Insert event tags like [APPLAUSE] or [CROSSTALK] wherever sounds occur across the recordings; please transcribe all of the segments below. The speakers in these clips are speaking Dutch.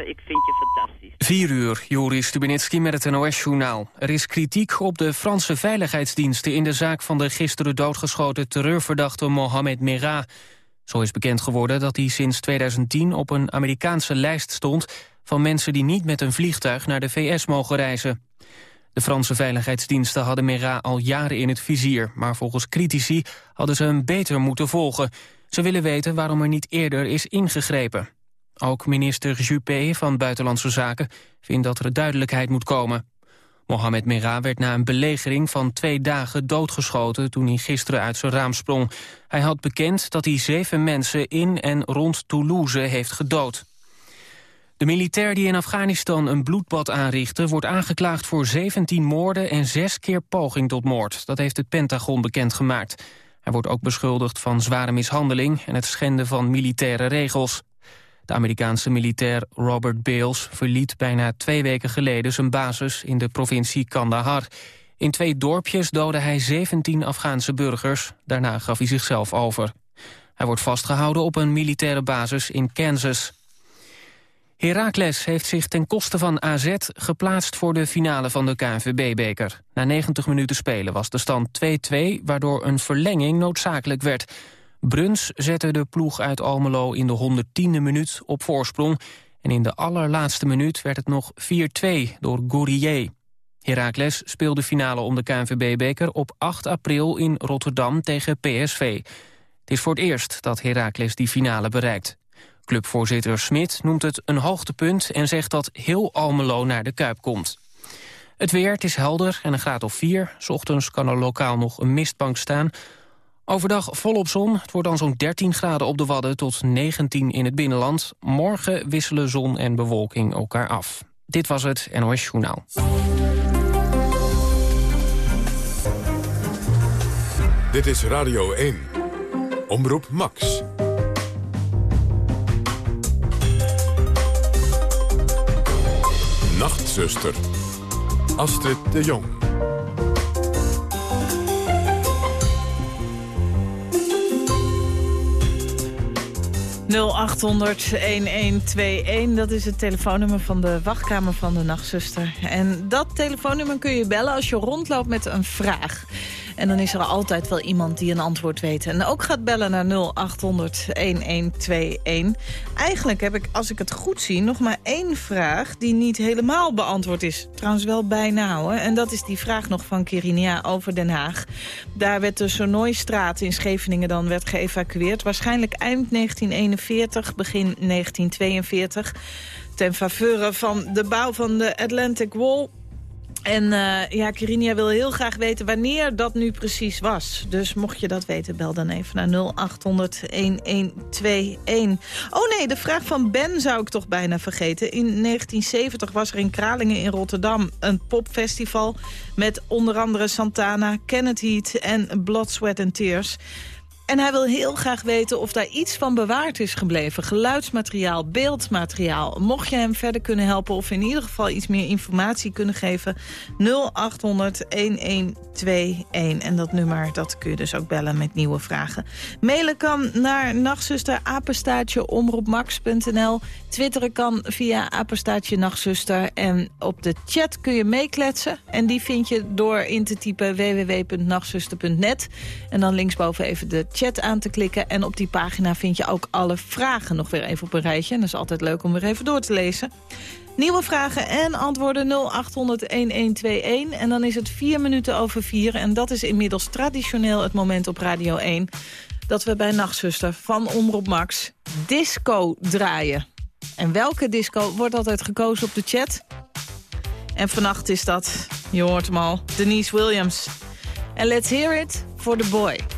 ik vind je fantastisch. 4 uur, Joris Stubenitski met het NOS-journaal. Er is kritiek op de Franse veiligheidsdiensten... in de zaak van de gisteren doodgeschoten terreurverdachte Mohamed Merah. Zo is bekend geworden dat hij sinds 2010 op een Amerikaanse lijst stond... van mensen die niet met een vliegtuig naar de VS mogen reizen. De Franse veiligheidsdiensten hadden Merah al jaren in het vizier... maar volgens critici hadden ze hem beter moeten volgen. Ze willen weten waarom er niet eerder is ingegrepen. Ook minister Juppé van Buitenlandse Zaken vindt dat er duidelijkheid moet komen. Mohamed Merah werd na een belegering van twee dagen doodgeschoten... toen hij gisteren uit zijn raam sprong. Hij had bekend dat hij zeven mensen in en rond Toulouse heeft gedood. De militair die in Afghanistan een bloedbad aanrichtte... wordt aangeklaagd voor 17 moorden en zes keer poging tot moord. Dat heeft het Pentagon bekendgemaakt. Hij wordt ook beschuldigd van zware mishandeling... en het schenden van militaire regels. De Amerikaanse militair Robert Bales verliet bijna twee weken geleden... zijn basis in de provincie Kandahar. In twee dorpjes doodde hij 17 Afghaanse burgers. Daarna gaf hij zichzelf over. Hij wordt vastgehouden op een militaire basis in Kansas... Heracles heeft zich ten koste van AZ geplaatst voor de finale van de KNVB-beker. Na 90 minuten spelen was de stand 2-2, waardoor een verlenging noodzakelijk werd. Bruns zette de ploeg uit Almelo in de 110e minuut op voorsprong... en in de allerlaatste minuut werd het nog 4-2 door Gourier. Heracles speelde finale om de KNVB-beker op 8 april in Rotterdam tegen PSV. Het is voor het eerst dat Heracles die finale bereikt. Clubvoorzitter Smit noemt het een hoogtepunt... en zegt dat heel Almelo naar de Kuip komt. Het weer, is helder en een graad of 4. S ochtends kan er lokaal nog een mistbank staan. Overdag volop zon. Het wordt dan zo'n 13 graden op de Wadden tot 19 in het binnenland. Morgen wisselen zon en bewolking elkaar af. Dit was het NOS Journaal. Dit is Radio 1. Omroep Max. Nachtzuster. Astrid de Jong. 0800-1121. Dat is het telefoonnummer van de wachtkamer van de nachtzuster. En dat telefoonnummer kun je bellen als je rondloopt met een vraag. En dan is er altijd wel iemand die een antwoord weet. En ook gaat bellen naar 0800-1121. Eigenlijk heb ik, als ik het goed zie, nog maar één vraag... die niet helemaal beantwoord is. Trouwens wel bijna, hoor. En dat is die vraag nog van Kirinia over Den Haag. Daar werd de Sonoystraat in Scheveningen dan werd geëvacueerd. Waarschijnlijk eind 1941, begin 1942 ten faveur van de bouw van de Atlantic Wall. En uh, ja, Kirinia wil heel graag weten wanneer dat nu precies was. Dus mocht je dat weten, bel dan even naar 0800-1121. Oh nee, de vraag van Ben zou ik toch bijna vergeten. In 1970 was er in Kralingen in Rotterdam een popfestival... met onder andere Santana, Kenneth Heat en Blood, Sweat and Tears... En hij wil heel graag weten of daar iets van bewaard is gebleven. Geluidsmateriaal, beeldmateriaal. Mocht je hem verder kunnen helpen of in ieder geval iets meer informatie kunnen geven... 0800-1121. En dat nummer dat kun je dus ook bellen met nieuwe vragen. Mailen kan naar nachtzuster. Twitteren kan via apenstaatje nachtzuster. En op de chat kun je meekletsen. En die vind je door in te typen www.nachtzuster.net. En dan linksboven even de chat aan te klikken. En op die pagina vind je ook alle vragen nog weer even op een rijtje. En dat is altijd leuk om weer even door te lezen. Nieuwe vragen en antwoorden 0800-1121. En dan is het vier minuten over vier. En dat is inmiddels traditioneel het moment op Radio 1... dat we bij Nachtzuster van Omroep Max disco draaien. En welke disco wordt altijd gekozen op de chat? En vannacht is dat, je hoort hem al, Denise Williams. En let's hear it for the boy.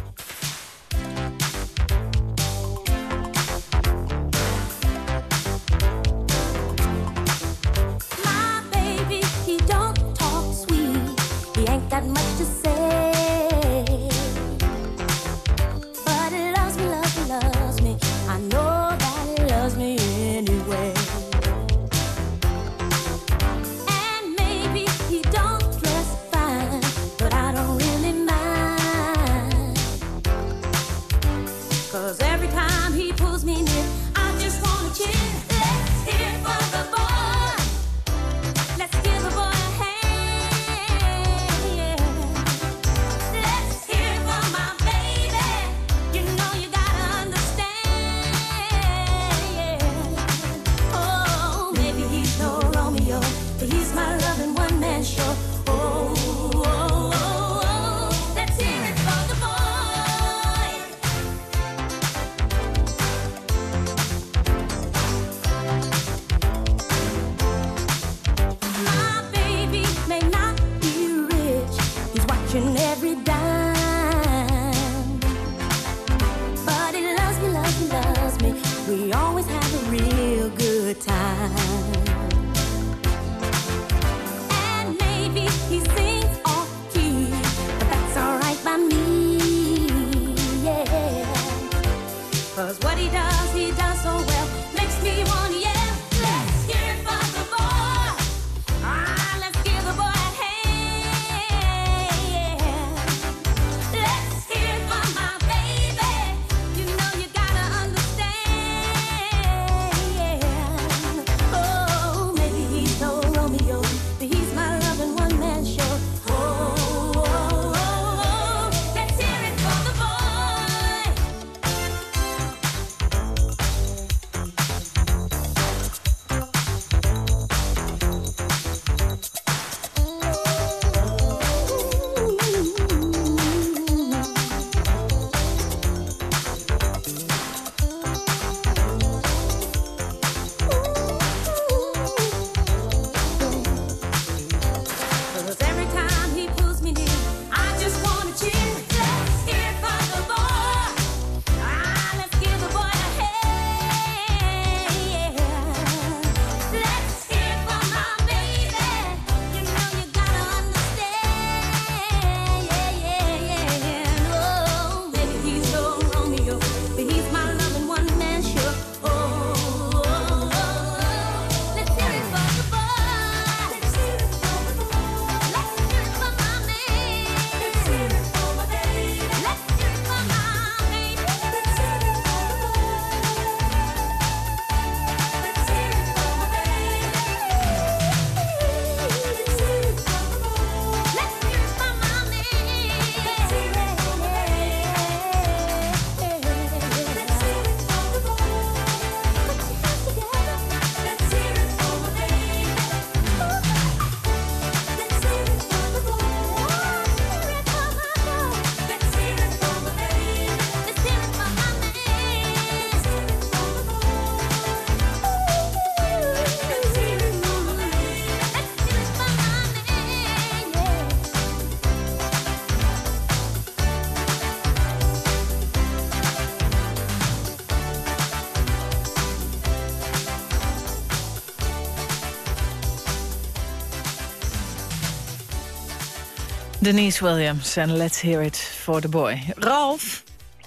Denise Williams en Let's Hear It for the Boy. Ralf,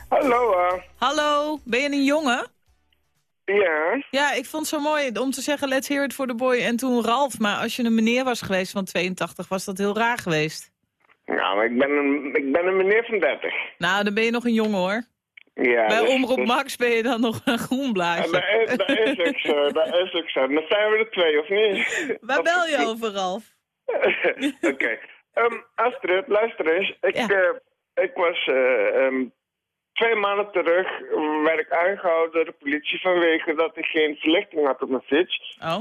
Hallo, eh. hallo, ben je een jongen? ja. Ja, ik vond het zo mooi om te zeggen Let's Hear It for the Boy en toen Ralf. Maar als je een meneer was geweest van 82, was dat heel raar geweest. Nou, maar ik ben, een, ik ben een meneer van 30. Nou, dan ben je nog een jongen hoor. Ja, Bij dus- Omroep dus- Max ben je dan nog een groen Ja, dat, is, dat is ook zo, [LAUGHS] dat is ook zo. Dan zijn we er twee, of niet? Waar bel je over, Ralf? [LAUGHS] Oké. Ehm, Astrid, luister eens. Ik, Ja. eh, ik was eh, ehm, twee maanden terug, werd ik aangehouden door de politie vanwege dat ik geen verlichting had op mijn fiets. Oh,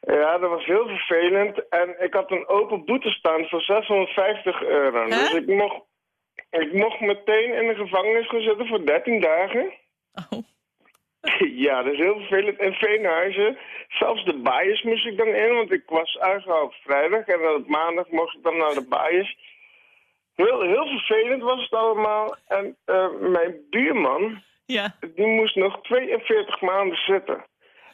Ja, dat was heel vervelend. En ik had een open boete staan voor 650 euro. Dus ik mocht, ik mocht meteen in de gevangenis gaan zitten voor 13 dagen. oh. [LAUGHS] Ja, dat is heel vervelend. In Veenhuizen, zelfs de baaiers moest ik dan in, want ik was aangehouden op vrijdag en dan op maandag mocht ik dan naar de baaiers. Heel, heel vervelend was het allemaal. En eh, mijn buurman, Ja, die moest nog 42 maanden zitten.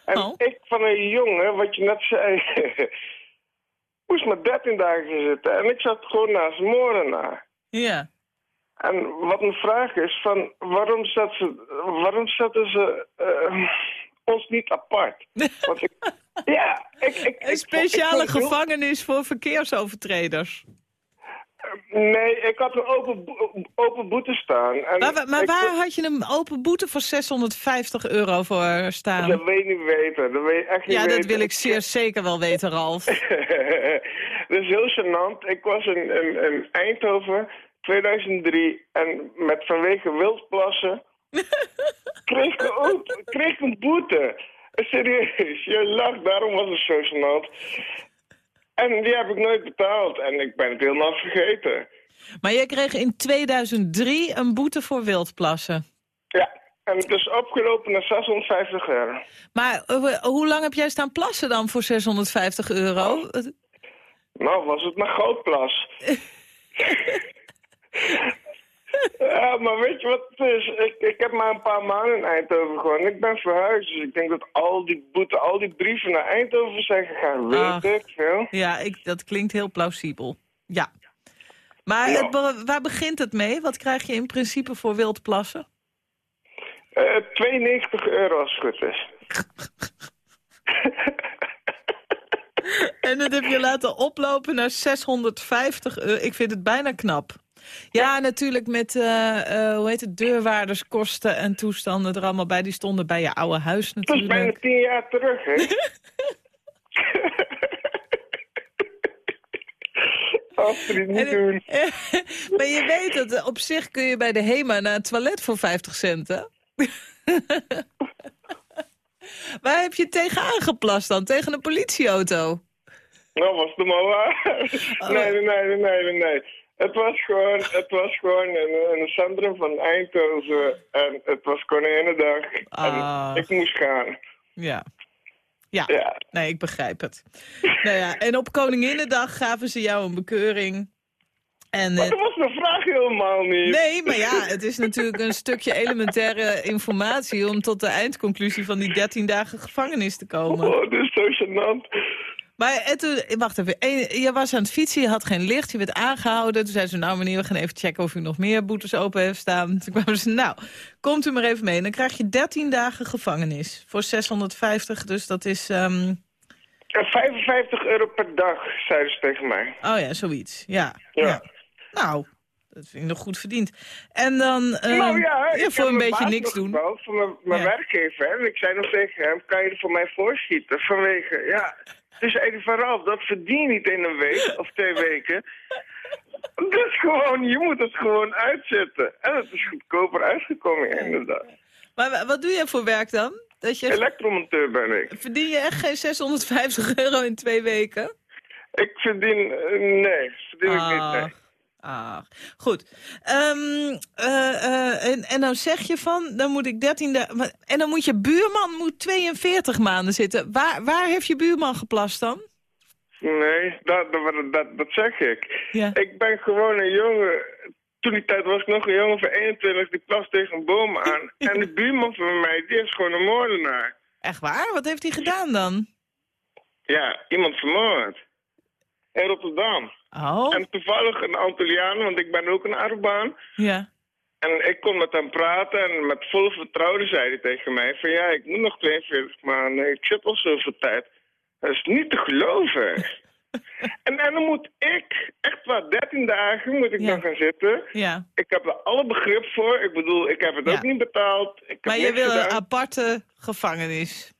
En Oh. ik van een jongen, wat je net zei, [LAUGHS] moest maar 13 dagen zitten. En ik zat gewoon naast een moordenaar. ja. En wat mijn vraag is, van waarom, zet ze, waarom zetten ze eh, ons niet apart? [LAUGHS] Want ik, ja, ik, ik, Een ik- speciale ik gevangenis voor verkeersovertreders. Nee, ik had een open, open boete staan. En Maar, maar ik- waar had je een open boete voor 650 euro voor staan? Dat weet je niet weten, dat weet je echt niet Ja, dat wil ik zeer zeker wel weten, Ralf. [LAUGHS] dat is heel gênant. Ik was in, in, in Eindhoven 2003 en met vanwege wildplassen [LAUGHS] kreeg, ik ook, kreeg ik een boete. Serieus, je lacht, daarom was het zo gênant. En die heb ik nooit betaald en ik ben het helemaal vergeten. Maar jij kreeg in 2003 een boete voor wildplassen. Ja, en het is opgelopen naar 650 euro. Maar eh, hoe lang heb jij staan plassen dan voor 650 euro? Nou, was het maar Grootplas. [LAUGHS] Ja, maar weet je wat het is? Ik, ik heb maar een paar maanden in Eindhoven gewoon. Ik ben verhuisd, dus ik denk dat al die boete, al die brieven naar Eindhoven zijn gegaan. Weet ik veel. Ja, ik, dat klinkt heel plausibel. Ja. Maar Ja. het waar begint het mee? Wat krijg je in principe voor wildplassen? Eh 92 euro als het goed is. [LAUGHS] En dat heb je laten oplopen naar 650 euro. Ik vind het bijna knap. Ja, natuurlijk met, eh, eh, hoe heet het, deurwaarderskosten en toestanden er allemaal bij. Die stonden bij je oude huis Dat is bijna natuurlijk. 10 jaar terug, hè? [LAUGHS] Niet En- doen. [LAUGHS] maar je weet dat eh, op zich kun je bij de HEMA naar het toilet voor 50 cent, hè? [LAUGHS] Waar heb je tegenaan geplast dan? Tegen een politieauto? Nou, was het maar waar. Oh. Nee, nee, nee, nee, nee. Het was gewoon, het was gewoon in, het centrum van Eindhoven. En het was Koninginnedag. Ah. En ik moest gaan. Ja. Ja, Ja. nee, ik begrijp het. nou ja, en op Koninginnedag gaven ze jou een bekeuring. En, Maar eh, dat was de vraag helemaal niet. nee, maar ja, het is natuurlijk een stukje elementaire informatie... om tot de eindconclusie van die 13 dagen gevangenis te komen. Oh, dit is zo gênant. Maar en toen, wacht even, en je was aan het fietsen, je had geen licht, je werd aangehouden. Toen zei ze, nou meneer, we gaan even checken of u nog meer boetes open heeft staan. Toen kwamen ze, nou, komt u maar even mee. En dan krijg je 13 dagen gevangenis voor 650, dus dat is, ehm, En 55 euro per dag, zeiden ze tegen mij. oh ja, zoiets, ja. Ja. Nou, dat vind ik nog goed verdiend. En dan, ehm, nou ja, voor een beetje niks doen. Voor mijn, mijn Ja. werkgever. En ik zei nog tegen hem, kan je er voor mij voorschieten? Vanwege, ja... Dus even vooral, dat verdien je niet in een week of twee [LAUGHS] weken. Dus gewoon, je moet het gewoon uitzetten. En het is goedkoper uitgekomen inderdaad. Maar wa- wat doe je voor werk dan? Dat je, Elektromonteur ben ik. verdien je echt geen 650 euro in twee weken? Ik verdien, eh, nee, verdien ik niet, nee. Ah, goed. Ehm, eh, eh, en, en dan zeg je van, dan moet ik 13 dagen... En dan moet je buurman moet 42 maanden zitten. Waar, waar heeft je buurman geplast dan? Nee, dat, dat, dat, dat zeg ik. Ja. Ik ben gewoon een jongen. Toen die tijd was ik nog een jongen van 21 die plast tegen een boom aan. [LAUGHS] En de buurman van mij, die is gewoon een moordenaar. Echt waar? Wat heeft hij gedaan dan? Ja, iemand vermoord. In Rotterdam. Oh, En toevallig een Antilliaan, want ik ben ook een Arabaan. ja. En ik kon met hem praten en met vol vertrouwen zei hij tegen mij van ja, ik moet nog 42 maanden, ik zit al zoveel tijd. Dat is niet te geloven. [LAUGHS] en, en dan moet ik, echt waar, 13 dagen moet ik Ja. dan gaan zitten. Ja. Ik heb er alle begrip voor. Ik bedoel, ik heb het Ja. ook niet betaald. Ik Maar je wil een aparte gevangenis.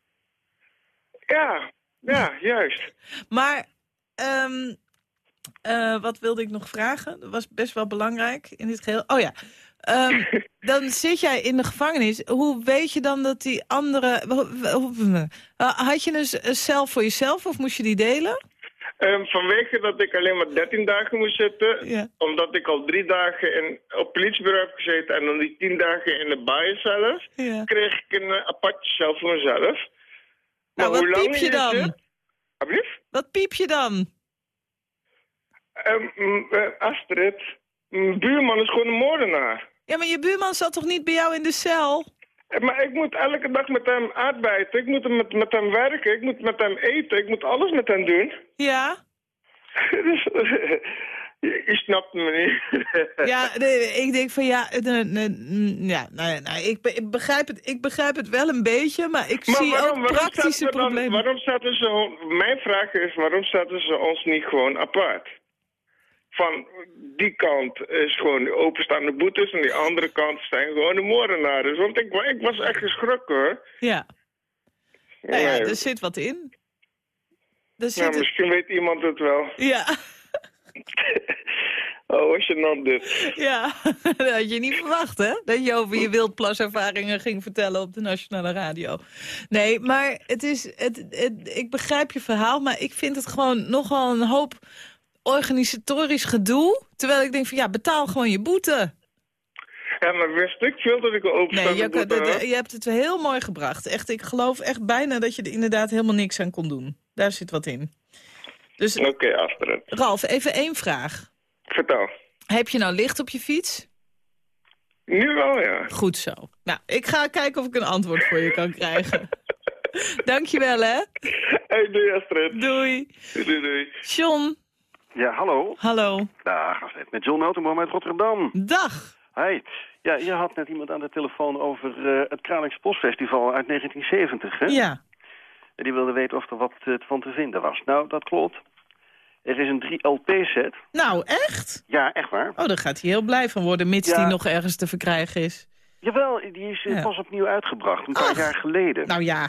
Ja, ja, juist. Maar, ehm, eh, wat wilde ik nog vragen? Dat was best wel belangrijk in dit geheel. Oh ja, Ehm, [LAUGHS] dan zit jij in de gevangenis. Hoe weet je dan dat die andere... eh, Had je een s- een cel voor jezelf of moest je die delen? Ehm, vanwege dat ik alleen maar 13 dagen moest zitten, Ja. omdat ik al drie dagen in, op politiebureau heb gezeten en dan die tien dagen in de baai zelf, Ja. kreeg ik een eh, apartje cel voor mezelf. Nou, wat hoe lang piep je dan? Wat piep je dan? Ehm, eh, Astrid, mijn buurman is gewoon een moordenaar. Ja, maar je buurman zat toch niet bij jou in de cel? Eh, Maar ik moet elke dag met hem arbeiden, ik moet met, met hem werken, ik moet met hem eten, ik moet alles met hem doen. Ja? [LAUGHS] dus, [LAUGHS] je, je snapt me niet. [LAUGHS] Ja, nee, ik denk van ja, eh, nee, nee, mm, ja nou, nou, ik, be- ik, begrijp het, ik begrijp het wel een beetje, maar ik Maar zie waarom, ook waarom praktische zetten we dan- problemen. waarom zetten ze, mijn vraag is, waarom zetten ze ons niet gewoon apart? Van die kant is gewoon openstaande boetes en die andere kant zijn gewoon de moordenaars. Want ik, ik was echt geschrokken hoor. Ja, nou ja, Nee. er zit wat in. Er zit, misschien weet iemand het wel. ja, [LAUGHS] oh, was je dan dit? ja, [LAUGHS] dat had je niet verwacht, hè? Dat je over je wildplaservaringen ging vertellen op de Nationale Radio. Nee, maar het is, het, het, ik begrijp je verhaal, maar ik vind het gewoon nogal een hoop organisatorisch gedoe. Terwijl ik denk van, ja, betaal gewoon je boete. Ja, maar wist ik veel dat ik een Nee, openstaande je, boete je hebt het heel mooi gebracht. Echt, ik geloof echt bijna dat je er inderdaad helemaal niks aan kon doen. Daar zit wat in. Dus Oké, Astrid. Ralf, even één vraag. Vertel. Heb je nou licht op je fiets? Nu wel, ja. Goed zo. Nou, ik ga kijken of ik een antwoord voor je kan krijgen. [LAUGHS] Dankjewel, hè. Hey, doei Astrid. Doei. Doei, doei. John, Ja, hallo. hallo. Dag. Met John Notenboom uit Rotterdam. Dag. Hi. Ja, je had net iemand aan de telefoon over eh, het Kralingse Bosfestival uit 1970, hè? Ja. En die wilde weten of er wat eh, van te vinden was. Nou, dat klopt. Er is een 3-LP-set. Nou, echt? Ja, echt waar. Oh, daar gaat hij heel blij van worden, mits Ja. die nog ergens te verkrijgen is. Jawel, die is eh, Ja. pas opnieuw uitgebracht, een paar Ach. jaar geleden. Nou ja.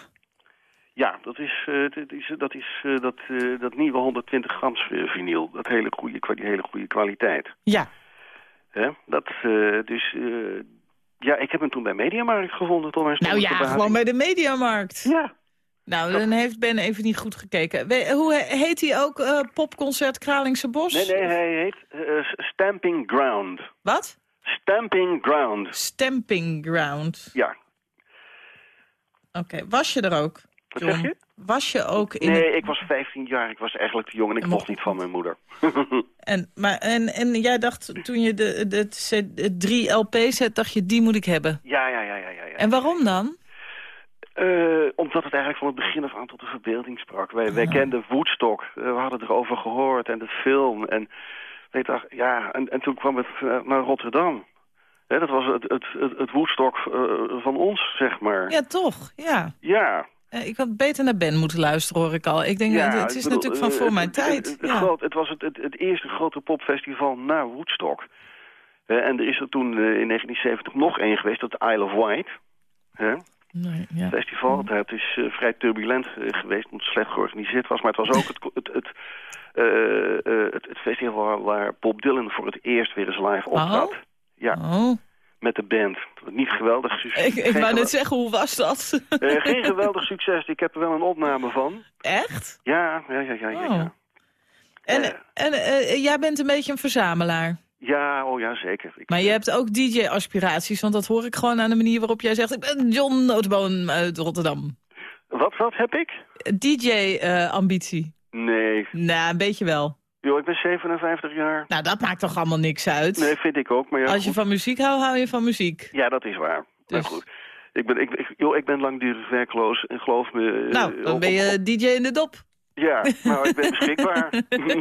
Ja, dat is, eh, dat, is, dat, is eh, dat, eh, dat nieuwe 120 grams eh, vinyl. Dat hele goede, die hele goede kwaliteit. Ja. Hè? Dat, eh, dus, eh, ja, ik heb hem toen bij Mediamarkt gevonden. Tot mijn Nou ja, gewoon bij de Mediamarkt. Ja, Nou, dan heeft Ben even niet goed gekeken. We- hoe he- heet hij ook? eh, popconcert Kralingse Bos? nee, nee, hij heet eh, Stamping Ground. Wat? Stamping Ground. Stamping Ground. Ja. Oké, was je er ook? Wat John? zeg je? Was je ook in Nee, ik was 15 jaar. Ik was eigenlijk te jong en ik mocht niet van mijn moeder. [LAUGHS] En, maar, en, en jij dacht, toen je de, de, het, het 3 LP-set, dacht je, die moet ik hebben. ja, ja, ja, ja, ja. ja. En waarom dan? Eh, omdat het eigenlijk van het begin af aan tot de verbeelding sprak. Wij, wij kenden Woodstock, Eh, we hadden erover gehoord en de film. En, weet je, ja, en, en toen kwam het eh, naar Rotterdam. Hè, dat was het, het, het, het Woodstock van ons, zeg maar. Ja, toch? Ja. Ja. Eh, Ik had beter naar Ben moeten luisteren, hoor ik al. Ik denk, ja, het, is bedoel, natuurlijk van eh, voor het- mijn het- tijd. Het, ja. groot- het was het, eerste grote popfestival na Woodstock. Eh, en er is er toen in 1970 nog één geweest, dat Isle of Wight. Nee, ja. festival. Het is eh, vrij turbulent geweest, omdat het slecht georganiseerd was. Maar het was ook het, het, het, festival waar, Bob Dylan voor het eerst weer eens live optrad. Ja, Oh. Met de band. Niet geweldig succes. Ik, ik wou net zeggen, hoe was dat? eh, geen geweldig succes. Ik heb er wel een opname van. Echt? Ja, ja, ja, ja. Ja, Oh. En, Eh. en eh, jij bent een beetje een verzamelaar. ja oh ja, zeker. Ik, Maar je hebt ook DJ-aspiraties, want dat hoor ik gewoon aan de manier waarop jij zegt... ik ben John Notenboom uit Rotterdam. wat, wat heb ik? DJ-ambitie. Nee. nou, een beetje wel. Yo, ik ben 57 jaar. Nou, dat maakt toch allemaal niks uit? Nee, vind ik ook. Maar ja, Als je goed. van muziek houdt, hou je van muziek. ja dat is waar. Dus- Maar goed. Ik ben, ik, ik, joh, ik ben langdurig werkloos en geloof me... eh, nou, dan ben je DJ in de dop. Ja, nou, ik ben [LAUGHS] beschikbaar.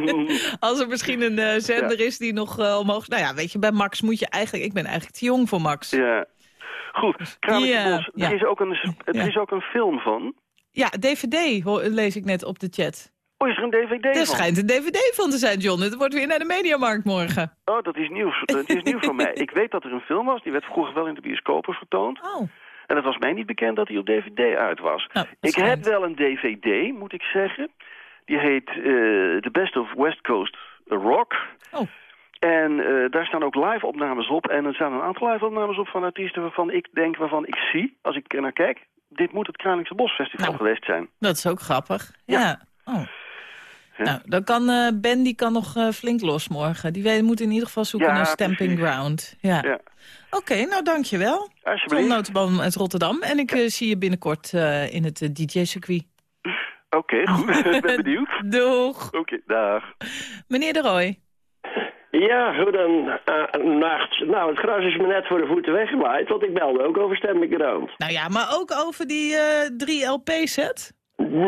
[LAUGHS] Als er misschien een eh, zender is die nog eh, omhoog... Nou ja, weet je, bij Max moet je eigenlijk... Ik ben eigenlijk te jong voor Max. ja. Goed, Kralingse Ja, Bos. ja. Er, is ook een, er is ook een film van. Ja, DVD lees ik net op de chat. Oh, is er een dvd Er van? schijnt een DVD van te zijn, John. Het wordt weer naar de Mediamarkt morgen. Oh, dat is nieuws. Dat is nieuw voor mij. [LAUGHS] Ik weet dat er een film was. Die werd vroeger wel in de bioscopen vertoond. Oh, En het was mij niet bekend dat hij op dvd uit was. Nou, ik heb wel een dvd, moet ik zeggen. Die heet eh, The Best of West Coast Rock. Oh. En eh, daar staan ook live-opnames op. En er staan een aantal live-opnames op van artiesten waarvan ik denk, waarvan ik zie, als ik er naar kijk... dit moet het Kralingse Bosfestival Nou. geweest zijn. dat is ook grappig. Ja. Ja. Oh. Nou, dan kan eh, Ben die kan nog eh, flink los morgen. Die weet, moet in ieder geval zoeken Ja, naar Stamping precies. Ground. Ja. Ja. Oké, nou dankjewel. Alsjeblieft. Notenboom uit Rotterdam. En ik eh, zie je binnenkort eh, in het DJ-circuit. Oké, goed. [LAUGHS] ik ben benieuwd. [LAUGHS] Doeg. Oké, dag. Meneer de Roy. Ja, goedenacht. nou, het gras is me net voor de voeten weggewaaid, want ik belde ook over Stemming Ground. Nou ja, maar ook over die eh 3 LP-set.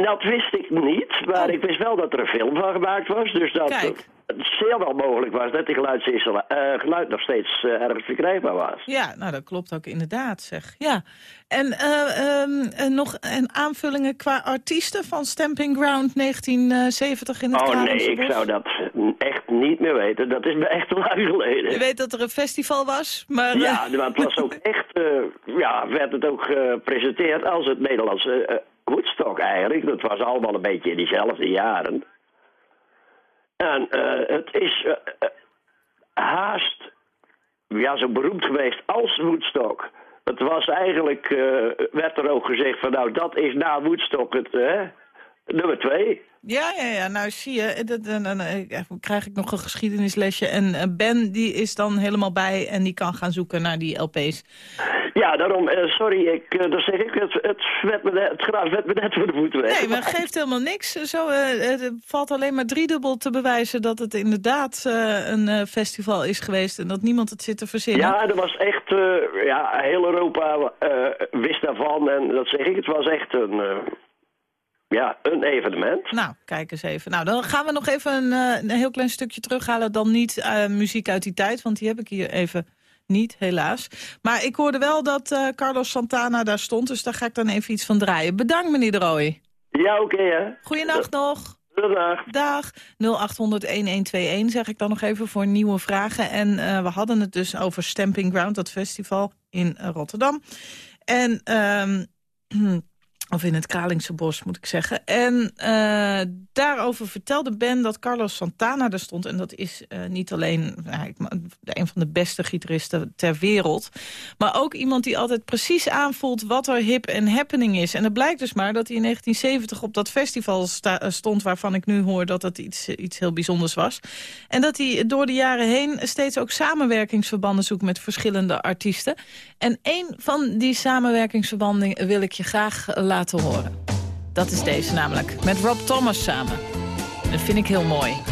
Dat wist ik niet, maar Oh. ik wist wel dat er een film van gemaakt was. Dus dat Kijk. het zeer wel mogelijk was dat die geluidsinstalla- eh, geluid nog steeds eh, ergens verkrijgbaar was. Ja, nou dat klopt ook inderdaad, zeg. Ja. En eh, ehm, eh, nog een aanvullingen qua artiesten van Stamping Ground 1970 in het Oh nee, ik zou dat echt niet meer weten. Dat is me echt lang geleden. Je weet dat er een festival was, maar... Ja, maar het was ook [LAUGHS] echt, ja, werd het ook gepresenteerd als het Nederlandse Woodstock eigenlijk. Dat was allemaal een beetje in diezelfde jaren. En eh, het is eh, eh, haast, ja, zo beroemd geweest als Woodstock. Het was eigenlijk, werd er ook gezegd van nou, dat is na Woodstock het nummer twee. Ja, ja, ja, nou zie je, dat, dan, dan eh, krijg ik nog een geschiedenislesje. En eh, Ben die is dan helemaal bij en die kan gaan zoeken naar die LP's. Ja, daarom, eh, sorry, ik, eh, dan zeg ik, het, het, vet me net, het graf werd me net voor de voeten weg. Nee, maar geeft helemaal niks. Zo, eh, het valt alleen maar driedubbel te bewijzen dat het inderdaad eh, een eh, festival is geweest... en dat niemand het zit te verzinnen. Ja, er was echt, eh, ja, heel Europa eh, wist daarvan en dat zeg ik, het was echt een, eh, ja, een evenement. Nou, kijk eens even. Nou, dan gaan we nog even een, eh, een heel klein stukje terughalen. Dan niet eh, muziek uit die tijd, want die heb ik hier even niet, helaas. Maar ik hoorde wel dat eh, Carlos Santana daar stond, dus daar ga ik dan even iets van draaien. Bedankt, meneer de Rooij. Ja, oké hè. Goeienacht nog. Dag. Dag. 0800-1121 zeg ik dan nog even voor nieuwe vragen. En we hadden het dus over Stamping Ground, dat festival in Rotterdam. En... ehm [CLEARS THROAT] of in het Kralingse bos, moet ik zeggen. En eh, daarover vertelde Ben dat Carlos Santana er stond. En dat is eh, niet alleen nou, een van de beste gitaristen ter wereld... maar ook iemand die altijd precies aanvoelt wat er hip en happening is. En het blijkt dus maar dat hij in 1970 op dat festival eh, stond... waarvan ik nu hoor dat het iets, iets heel bijzonders was. En dat hij door de jaren heen steeds ook samenwerkingsverbanden zoekt... met verschillende artiesten. En een van die samenwerkingsverbanden wil ik je graag eh, laten horen. Dat is deze namelijk, met Rob Thomas samen. Dat vind ik heel mooi.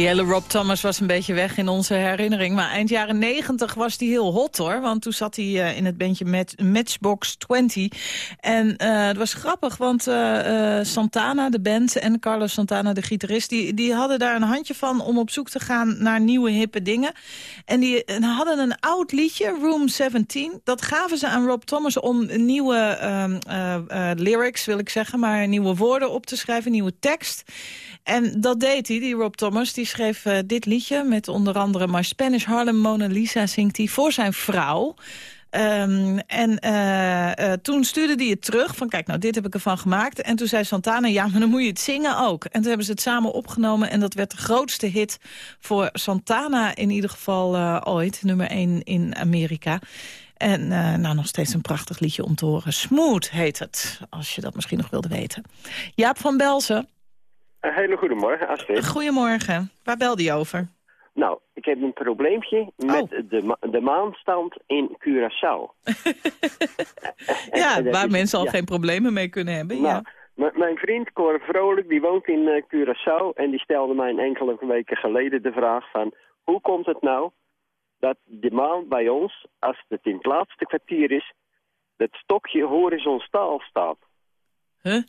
Die hele Rob Thomas was een beetje weg in onze herinnering. Maar eind jaren 90 was die heel hot hoor. Want toen zat hij eh, in het bandje Match, Matchbox 20. En eh, het was grappig, want eh, Santana, de band... en Carlos Santana, de gitarist... Die, die hadden daar een handje van om op zoek te gaan naar nieuwe hippe dingen. En die en hadden een oud liedje, Room 17. Dat gaven ze aan Rob Thomas om nieuwe ehm, eh, eh, lyrics, wil ik zeggen... maar nieuwe woorden op te schrijven, nieuwe tekst... En dat deed hij, die Rob Thomas. Die schreef eh, dit liedje met onder andere My Spanish Harlem Mona Lisa zingt hij voor zijn vrouw. Ehm, en eh, eh, toen stuurde hij het terug van kijk nou dit heb ik ervan gemaakt. En toen zei Santana ja maar dan moet je het zingen ook. En toen hebben ze het samen opgenomen en dat werd de grootste hit voor Santana in ieder geval ooit. Nummer 1 in Amerika. En nou, nog steeds een prachtig liedje om te horen. Smooth heet het, als je dat misschien nog wilde weten. Jaap van Belzen. Een hele goede morgen, Astrid. Goedemorgen. Waar belde je over? Nou, ik heb een probleempje met de, ma- de maanstand in Curaçao. [LAUGHS] Ja, En dat waar is- mensen al ja. geen problemen mee kunnen hebben. Nou, ja. mijn vriend Cor Vrolijk, die woont in eh, Curaçao... en die stelde mij een enkele weken geleden de vraag van... hoe komt het nou dat de maan bij ons, als het in het laatste kwartier is... het stokje horizontaal staat? Huh?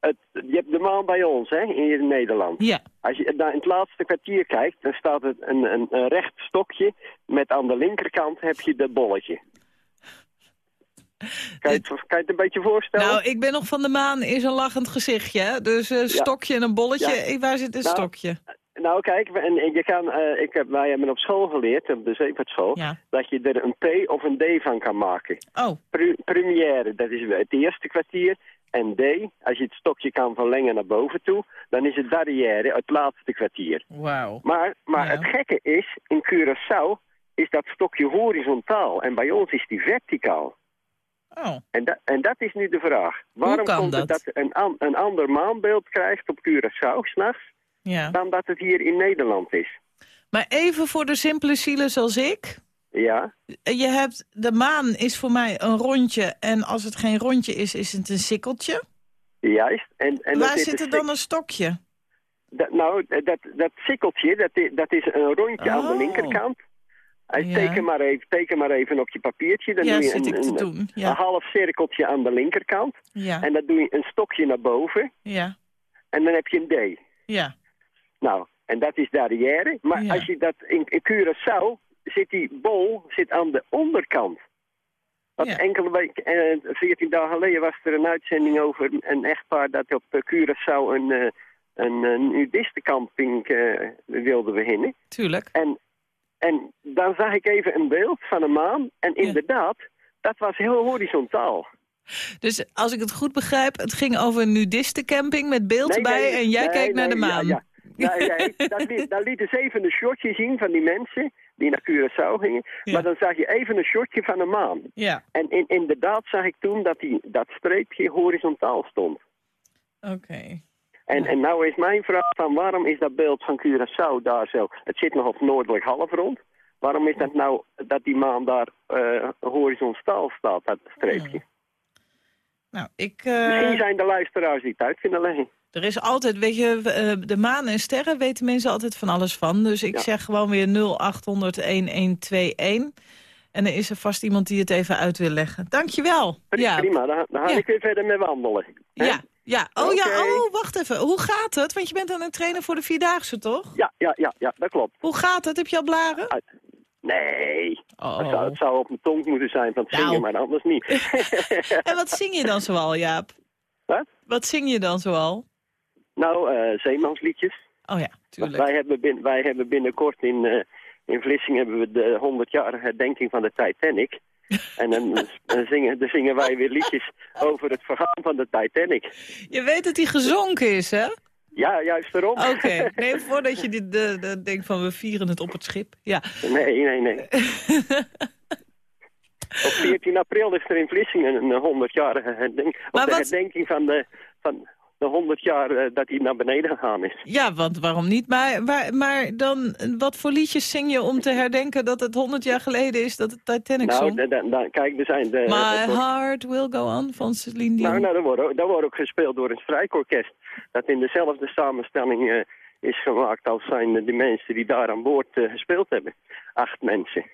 Het, je hebt de maan bij ons, hè, in Nederland. Ja. Als je naar het laatste kwartier kijkt, dan staat het een, een, een recht stokje... met aan de linkerkant heb je dat bolletje. Kan je, het, kan je het een beetje voorstellen? Nou, ik ben nog van de maan is een lachend gezichtje. hè? Dus een stokje en een bolletje. Ja. Eh, Waar zit een Nou, stokje? Nou, kijk, en, en je kan, eh, ik heb, wij hebben op school geleerd, op de zeepaardschool, Ja. dat je er een P of een D van kan maken. Oh, première, dat is het eerste kwartier. En D, als je het stokje kan verlengen naar boven toe, dan is het derrière, het laatste kwartier. wauw. Maar, maar Ja. het gekke is, in Curaçao is dat stokje horizontaal en bij ons is die verticaal. Oh, En, da en dat is nu de vraag. Waarom kan komt het dat? dat een, an- een ander maanbeeld krijgt op Curaçao s'nachts ja. dan dat het hier in Nederland is? Maar even voor de simpele zielen zoals ik. Ja, Je hebt, de maan is voor mij een rondje. En als het geen rondje is, is het een sikkeltje. juist. En, en Waar zit er een dan een stokje? Dat, nou, dat, dat sikkeltje, dat is, dat is een rondje aan de Oh. linkerkant. Hij Ja. teken, maar even, teken maar even op je papiertje. Dan Ja, doe je zit een, ik te een, doen, ja. een half cirkeltje aan de linkerkant. Ja, En dan doe je een stokje naar boven. ja, En dan heb je een D. ja. Nou, en dat is derrière. Maar Ja. als je dat in, in Curaçao zit die bol zit aan de onderkant. Want Ja. enkele weken, eh, 14 dagen geleden was er een uitzending over een echtpaar dat op eh, Curaçao een, eh, een, een nudistencamping eh, wilde beginnen. Tuurlijk. En, en dan zag ik even een beeld van een maan. En Ja. inderdaad, dat was heel horizontaal. Dus als ik het goed begrijp, het ging over een nudistencamping met beeld Nee, nee, en jij nee, keek naar de maan. Ja, ja. [LAUGHS] liet, dat lieten ze even een shotje zien van die mensen die naar Curaçao gingen. Ja. Maar dan zag je even een shotje van een maan. Ja, En in, inderdaad zag ik toen dat die, dat streepje horizontaal stond. oké. En, en nou is mijn vraag van waarom is dat beeld van Curaçao daar zo... Het zit nog op noordelijk halfrond. Waarom is dat nou dat die maan daar eh, horizontaal staat, dat streepje? Nou, ik... eh, Misschien zijn de luisteraars die het uit kunnen leggen. Er is altijd, weet je, eh, de maan en sterren weten mensen altijd van alles van. Dus ik Ja. zeg gewoon weer 0800-1121. En er is er vast iemand die het even uit wil leggen. Dankjewel. Pri- Ja. Prima, dan, dan ga Ja. ik weer verder met wandelen. hè? Ja, ja. Oh ja, oh, wacht even. Hoe gaat het? Want je bent aan het trainen voor de Vierdaagse, toch? Ja, ja, ja, ja, dat klopt. Hoe gaat het? Heb je al blaren? Nee, Oh. het, zou, het zou op mijn tong moeten zijn van het Nou. zingen, maar anders niet. [LAUGHS] En wat zing je dan zoal, Jaap? Wat? Wat zing je dan zoal? Nou, eh, zeemansliedjes. Oh ja, tuurlijk. Wij hebben, bin- wij hebben binnenkort in, eh in Vlissingen hebben we de 100 jaar herdenking van de Titanic. En dan, [LAUGHS] dan zingen, dan zingen wij weer liedjes over het vergaan van de Titanic. Je weet dat hij gezonken is, hè? Ja, juist daarom. Oké, [LAUGHS] nee, voordat je dit, de, de, denkt van we vieren het op het schip. Ja, Nee, nee, nee. [LAUGHS] Op 14 april is er in Vlissingen een 100-jarige herdenking. Maar wat- herdenking van de, van de 100 jaar eh, dat hij naar beneden gegaan is. ja want waarom niet? Maar, maar, maar dan, wat voor liedjes zing je om te herdenken dat het 100 jaar geleden is dat de Titanic Nou, zong? da- da- da- kijk, er zijn... De, My er wordt- heart will go on van Celine Dion. nou, nou, dat wordt, ook, dat wordt ook gespeeld door een strijkorkest. Dat in dezelfde samenstelling eh, is gemaakt als zijn de mensen die daar aan boord eh, gespeeld hebben. Acht mensen.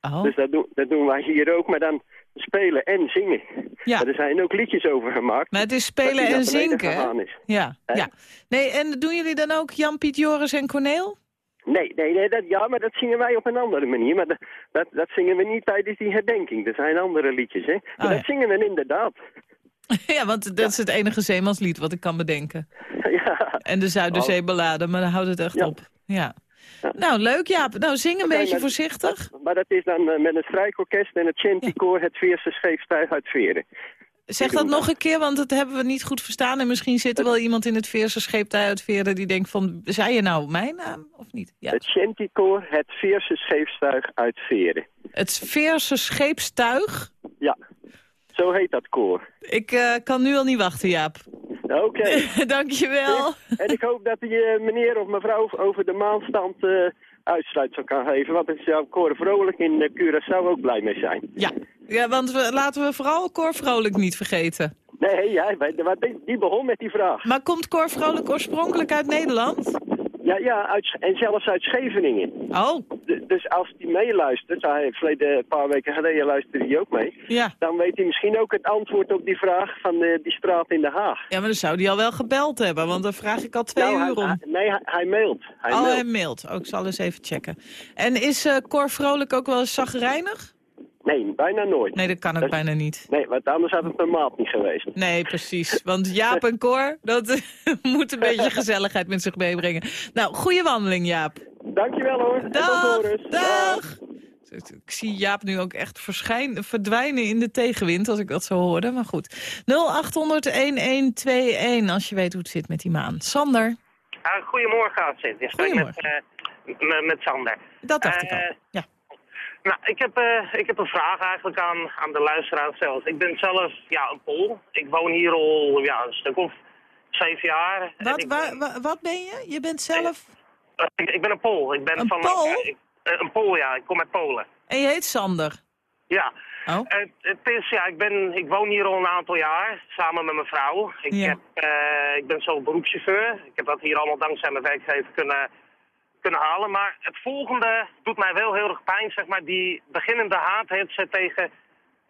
Oh, Dus dat doen, dat doen wij hier ook, maar dan spelen en zingen. Ja. Maar er zijn ook liedjes over gemaakt. maar het is spelen en zinken, is. Ja, ja. Nee, en doen jullie dan ook Jan, Piet, Joris en Corneel? Nee, nee, nee dat, ja, maar dat zingen wij op een andere manier. Maar dat, dat, dat zingen we niet tijdens die herdenking. Er zijn andere liedjes, hè. Maar Oh, dat ja. zingen we inderdaad. [LAUGHS] ja, want dat is het enige zeemanslied wat ik kan bedenken. [LAUGHS] ja. En de Zuiderzeeballade, maar dan houdt het echt op. Ja. Ja. Nou, leuk Jaap. Nou, zing een beetje maar- voorzichtig. Maar dat is dan eh, met een strijkorkest en het chanticoor, het Veerse scheepstuig uit Veren. Zeg dat nog een keer, want dat hebben we niet goed verstaan. En misschien zit er wel iemand in het Veerse scheeptuig uit Veren... die denkt van, zei je nou mijn naam of niet? Ja. Het chanticoor, het Veerse scheepstuig uit Veren. Het Veerse scheepstuig. Ja, zo heet dat koor. Ik eh, kan nu al niet wachten, Jaap. Oké. [LAUGHS] Dankjewel. en ik hoop dat die eh, meneer of mevrouw over de maanstand eh uitsluitsel kan geven. Want daar zou Cor Vrolijk in Curaçao ook blij mee zijn. Ja, ja want we, laten we vooral Cor Vrolijk niet vergeten. Nee, ja, die, die begon met die vraag. Maar komt Cor Vrolijk oorspronkelijk uit Nederland? Ja, ja uit, en zelfs uit Scheveningen. Oh, dus als hij meeluistert, hij verleden een paar weken geleden luisterde hij ook mee. ja. Dan weet hij misschien ook het antwoord op die vraag van eh, die straat in Den Haag. Ja, maar dan zou hij al wel gebeld hebben, want daar vraag ik al twee Nou, uur om. hij- nee, hij, hij mailt. Hij oh, mailt. hij mailt. Oh, ik zal eens even checken. En is eh Cor Vrolijk ook wel eens zagrijnig? Nee, bijna nooit. Nee, dat kan ook Dat- bijna niet. Nee, want anders had het een maat niet geweest. Nee, precies. Want Jaap en Cor, dat [LAUGHS] moet een beetje [LAUGHS] gezelligheid met zich meebrengen. Nou, goede wandeling, Jaap. Dankjewel hoor. Dag, dag. Ik zie Jaap nu ook echt verschijn, verdwijnen in de tegenwind, als ik dat zo hoorde. Maar goed. 0800-1121, als je weet hoe het zit met die maan. Sander, Uh, goedemorgen, Astrid. Je spreekt met, Goedemorgen. eh, met, Sander. dat dacht ik Eh, al. Ja. Nou, ik heb, eh, ik heb een vraag eigenlijk aan, aan de luisteraar zelf. Ik ben zelf ja, een Pool. Ik woon hier al ja, een stuk of zeven jaar. Wat, waar, wa- wat ben je? Je bent zelf... eh, ik, ik ben een Pool. Ik ben Een van, Pool? eh, ik- een Pool, ja. Ik kom uit Polen. En je heet Sander. Ja. Oh. Het, het is, ja, ik, ben, ik woon hier al een aantal jaar, samen met mijn vrouw. Ik, Ja. heb, ik ben zelf beroepschauffeur. Ik heb dat hier allemaal dankzij mijn werkgever kunnen, kunnen halen. Maar het volgende doet mij wel heel erg pijn, zeg maar. Die beginnende haathetsen tegen